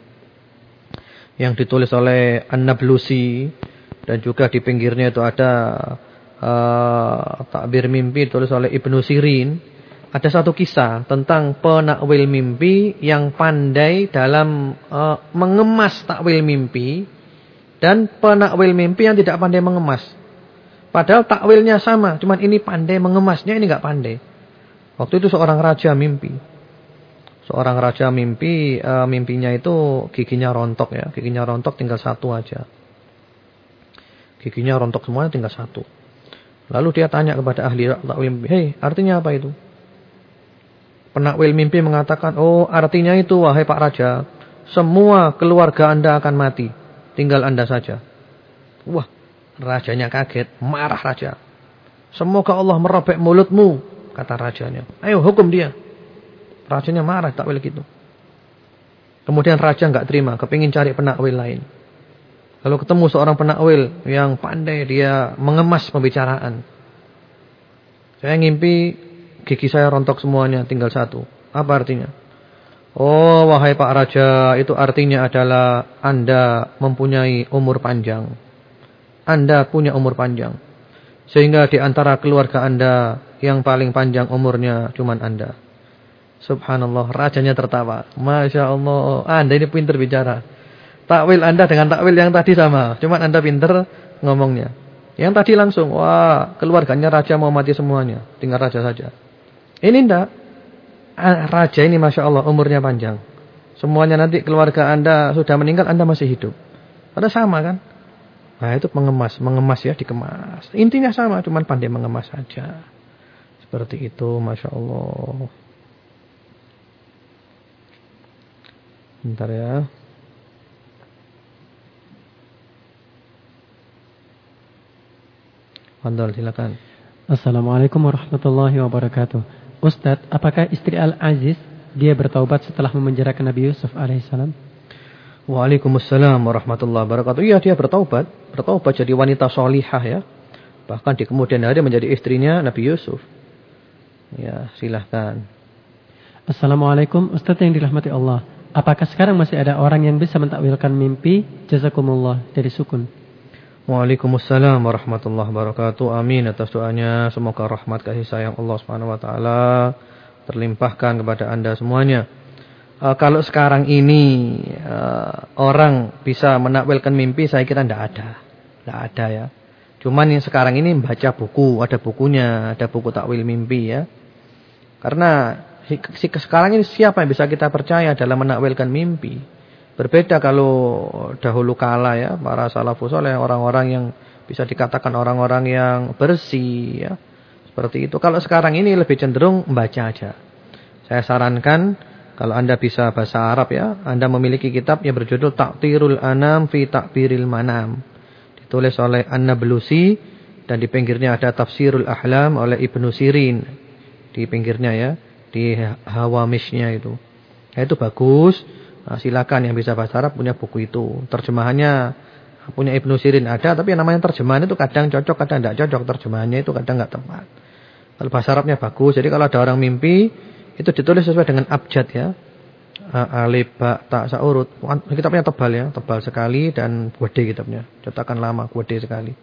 Yang ditulis oleh An-Nablusi dan juga di pinggirnya itu ada uh, takbir mimpi ditulis oleh Ibnu Sirin. Ada satu kisah tentang penakwil mimpi yang pandai dalam uh, mengemas takwil mimpi dan penakwil mimpi yang tidak pandai mengemas. Padahal takwilnya sama, cuman ini pandai mengemasnya, ini nggak pandai. Waktu itu seorang raja mimpi. Seorang raja mimpi, uh, mimpinya itu giginya rontok ya, giginya rontok tinggal satu aja. Giginya rontok semuanya tinggal satu. Lalu dia tanya kepada ahli takwil "Hei, artinya apa itu?" Penakwil mimpi mengatakan, "Oh, artinya itu wahai Pak Raja, semua keluarga Anda akan mati, tinggal Anda saja." Wah, rajanya kaget, marah raja. "Semoga Allah merobek mulutmu," kata rajanya. "Ayo hukum dia." Rajanya marah takwil gitu. Kemudian raja nggak terima, kepingin cari penakwil lain. Lalu ketemu seorang penakwil yang pandai dia mengemas pembicaraan. Saya ngimpi gigi saya rontok semuanya tinggal satu. Apa artinya? Oh wahai Pak Raja itu artinya adalah Anda mempunyai umur panjang. Anda punya umur panjang. Sehingga di antara keluarga Anda yang paling panjang umurnya cuman Anda. Subhanallah, rajanya tertawa. Masya Allah, Anda ini pintar bicara. Takwil Anda dengan takwil yang tadi sama. Cuman Anda pintar ngomongnya. Yang tadi langsung, wah keluarganya raja mau mati semuanya. Tinggal raja saja. Ini enggak. Raja ini Masya Allah umurnya panjang. Semuanya nanti keluarga Anda sudah meninggal, Anda masih hidup. Pada sama kan? Nah itu mengemas, mengemas ya dikemas. Intinya sama, cuman pandai mengemas saja. Seperti itu, Masya Allah. Bentar ya. Fadal silakan. Assalamualaikum warahmatullahi wabarakatuh. Ustadz, apakah istri Al-Aziz dia bertaubat setelah memenjarakan Nabi Yusuf alaihissalam? Waalaikumsalam warahmatullahi wabarakatuh. Iya dia bertaubat, bertaubat jadi wanita solihah ya. Bahkan di kemudian hari menjadi istrinya Nabi Yusuf. Ya silahkan. Assalamualaikum Ustadz yang dirahmati Allah. Apakah sekarang masih ada orang yang bisa mentakwilkan mimpi? Jazakumullah dari sukun. Waalaikumsalam warahmatullahi wabarakatuh. Amin atas doanya. Semoga rahmat kasih sayang Allah Subhanahu wa taala terlimpahkan kepada Anda semuanya. Uh, kalau sekarang ini uh, orang bisa menakwilkan mimpi saya kira tidak ada. Tidak ada ya. Cuman yang sekarang ini membaca buku, ada bukunya, ada buku takwil mimpi ya. Karena sekarang ini siapa yang bisa kita percaya dalam menakwilkan mimpi? Berbeda kalau dahulu kala ya, para salafus soleh, orang-orang yang bisa dikatakan orang-orang yang bersih ya. Seperti itu. Kalau sekarang ini lebih cenderung membaca aja. Saya sarankan kalau Anda bisa bahasa Arab ya, Anda memiliki kitab yang berjudul Taktirul Anam fi Takbiril Manam. Ditulis oleh An-Nablusi dan di pinggirnya ada Tafsirul Ahlam oleh Ibnu Sirin. Di pinggirnya ya, di Hawamishnya itu. Nah, itu bagus. Nah, silakan yang bisa bahasa Arab punya buku itu. Terjemahannya punya Ibnu Sirin ada, tapi yang namanya terjemahan itu kadang cocok, kadang tidak cocok. Terjemahannya itu kadang nggak tepat. Kalau bahasa Arabnya bagus, jadi kalau ada orang mimpi itu ditulis sesuai dengan abjad ya. Alif, ba, ta, saurut. Kitabnya tebal ya, tebal sekali dan gede kitabnya. Cetakan lama, gede sekali.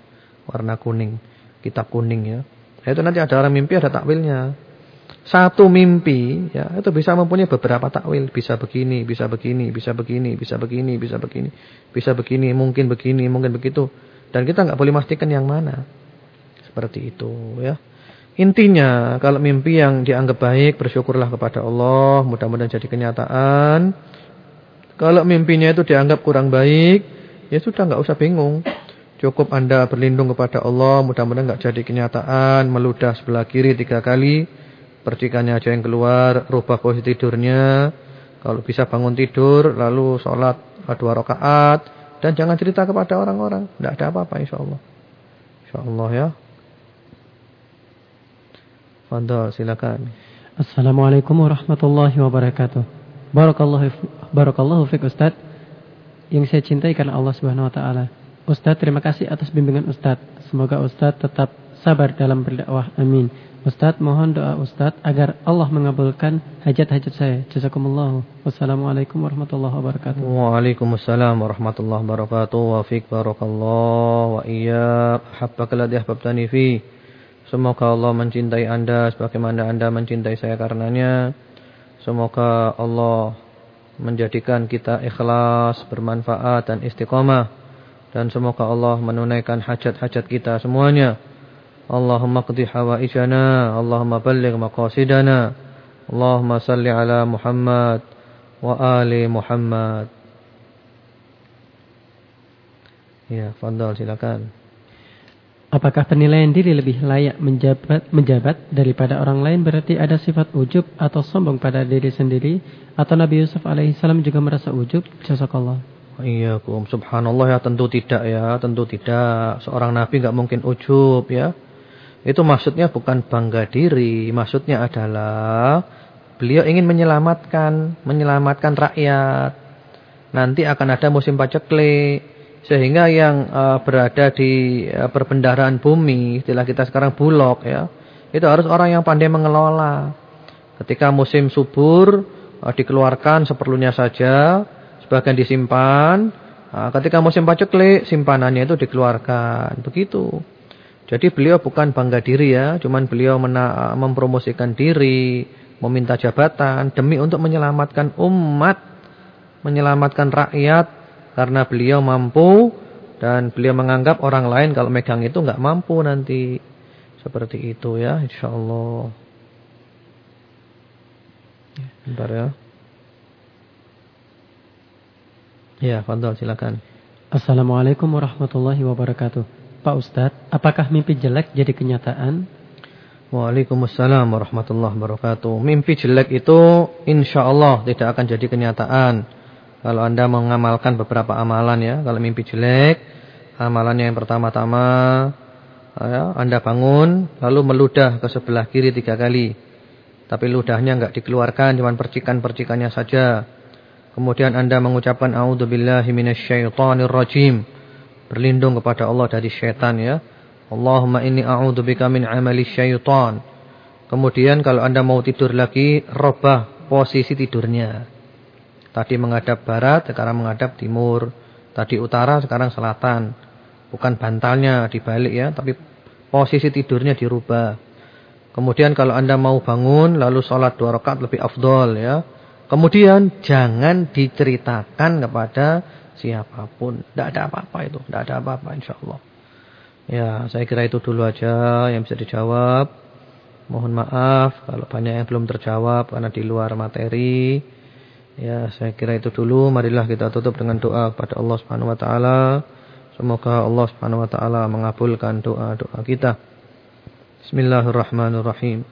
Warna kuning, kitab kuning ya. Nah, itu nanti ada orang mimpi ada takwilnya. Satu mimpi ya itu bisa mempunyai beberapa takwil, bisa begini, bisa begini, bisa begini, bisa begini, bisa begini, bisa begini, mungkin begini, mungkin begitu. Dan kita nggak boleh memastikan yang mana. Seperti itu ya. Intinya kalau mimpi yang dianggap baik bersyukurlah kepada Allah, mudah-mudahan jadi kenyataan. Kalau mimpinya itu dianggap kurang baik, ya sudah nggak usah bingung. Cukup Anda berlindung kepada Allah, mudah-mudahan nggak jadi kenyataan, meludah sebelah kiri tiga kali percikannya aja yang keluar, rubah posisi tidurnya. Kalau bisa bangun tidur, lalu sholat dua rakaat dan jangan cerita kepada orang-orang. Tidak ada apa-apa insya Allah. Insya Allah ya. Fadal silakan. Assalamualaikum warahmatullahi wabarakatuh. Barakallahu barakallahu fiik Ustaz. Yang saya cintai karena Allah Subhanahu wa taala. Ustaz, terima kasih atas bimbingan Ustaz. Semoga Ustaz tetap sabar dalam berdakwah. Amin. Ustaz, mohon doa Ustaz agar Allah mengabulkan hajat-hajat saya. Jazakumullah. Wassalamualaikum warahmatullahi wabarakatuh. Waalaikumsalam warahmatullahi wabarakatuh. Wa fiik barakallah wa iya habbaka ladhi ahbabtani fi. Semoga Allah mencintai Anda sebagaimana Anda mencintai saya karenanya. Semoga Allah menjadikan kita ikhlas, bermanfaat dan istiqamah. Dan semoga Allah menunaikan hajat-hajat kita semuanya. Allahumma qdi hawaijana Allahumma balligh maqasidana Allahumma salli ala Muhammad wa ali Muhammad Ya, fadal silakan Apakah penilaian diri lebih layak menjabat, menjabat daripada orang lain berarti ada sifat ujub atau sombong pada diri sendiri atau Nabi Yusuf alaihissalam juga merasa ujub? Jazakallah. Iya, kum subhanallah ya tentu tidak ya, tentu tidak. Seorang nabi enggak mungkin ujub ya. Itu maksudnya bukan bangga diri, maksudnya adalah beliau ingin menyelamatkan, menyelamatkan rakyat. Nanti akan ada musim paceklik sehingga yang uh, berada di uh, perbendaharaan bumi, istilah kita sekarang bulog ya. Itu harus orang yang pandai mengelola. Ketika musim subur uh, dikeluarkan seperlunya saja, sebagian disimpan. Uh, ketika musim paceklik simpanannya itu dikeluarkan. Begitu. Jadi beliau bukan bangga diri ya, cuman beliau mempromosikan diri, meminta jabatan demi untuk menyelamatkan umat, menyelamatkan rakyat karena beliau mampu dan beliau menganggap orang lain kalau megang itu nggak mampu nanti. Seperti itu ya, insyaallah. Bentar ya. Ya, Fadol silakan. Assalamualaikum warahmatullahi wabarakatuh. Pak Ustadz, apakah mimpi jelek jadi kenyataan? Waalaikumsalam warahmatullahi wabarakatuh. Mimpi jelek itu insya Allah tidak akan jadi kenyataan. Kalau anda mengamalkan beberapa amalan ya. Kalau mimpi jelek, amalannya yang pertama-tama ya, Anda bangun lalu meludah ke sebelah kiri tiga kali. Tapi ludahnya enggak dikeluarkan, cuma percikan-percikannya saja. Kemudian Anda mengucapkan a'udzubillahi minasyaitonirrajim. Berlindung kepada Allah dari syaitan ya. Allahumma inni a'udzubika min amali syaitan. Kemudian kalau Anda mau tidur lagi, robah posisi tidurnya. Tadi menghadap barat, sekarang menghadap timur. Tadi utara, sekarang selatan. Bukan bantalnya dibalik ya, tapi posisi tidurnya dirubah. Kemudian kalau anda mau bangun lalu sholat dua rakaat lebih afdol ya. Kemudian jangan diceritakan kepada siapa pun. Tidak ada apa-apa itu, tidak ada apa-apa insya Allah. Ya, saya kira itu dulu aja yang bisa dijawab. Mohon maaf kalau banyak yang belum terjawab karena di luar materi. Ya, saya kira itu dulu. Marilah kita tutup dengan doa kepada Allah Subhanahu wa taala. Semoga Allah Subhanahu wa taala mengabulkan doa-doa kita. Bismillahirrahmanirrahim.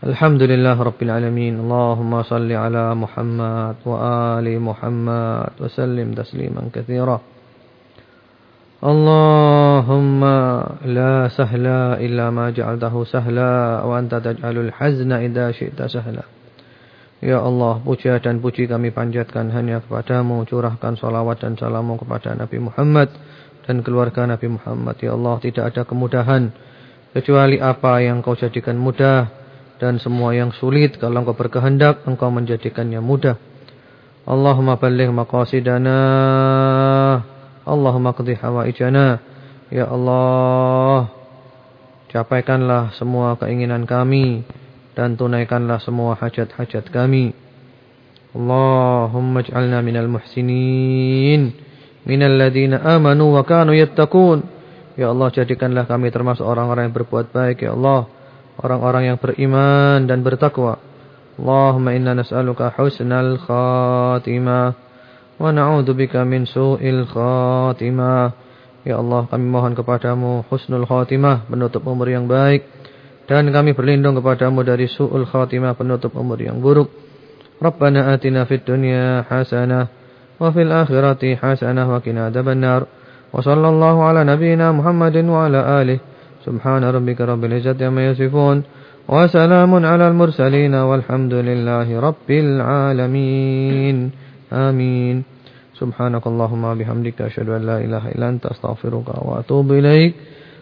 Alhamdulillah rabbil alamin. Allahumma salli ala Muhammad wa ali Muhammad wa sallim tasliman katsira. Allahumma la sahla illa ma ja'altahu sahla wa anta taj'alul hazna idza syi'ta sahla. Ya Allah, puja dan puji kami panjatkan hanya kepadamu. Curahkan salawat dan salammu kepada Nabi Muhammad dan keluarga Nabi Muhammad. Ya Allah, tidak ada kemudahan kecuali apa yang kau jadikan mudah dan semua yang sulit kalau engkau berkehendak engkau menjadikannya mudah. Allahumma balligh maqasidana. Allahumma qdi hawaijana. Ya Allah, capaikanlah semua keinginan kami dan tunaikanlah semua hajat-hajat kami. Allahumma ij'alna minal muhsinin minal ladina amanu wa kanu yattaqun. Ya Allah jadikanlah kami termasuk orang-orang yang berbuat baik ya Allah, orang-orang yang beriman dan bertakwa. Allahumma inna nas'aluka husnal khatimah wa na'udzubika min su'il khatimah. Ya Allah kami mohon kepadamu husnul khatimah penutup umur yang baik dan kami berlindung kepadamu dari su'ul khatimah penutup umur yang buruk. Rabbana atina fid dunya hasanah wa fil akhirati hasanah wa qina adzabannar. Wa sallallahu ala nabiyyina Muhammadin wa ala alihi. Subhana rabbika rabbil izzati amma yasifun. Wa salamun ala al-mursalin walhamdulillahi rabbil alamin. Amin. Subhanakallahumma bihamdika an la ilaha wa atubu.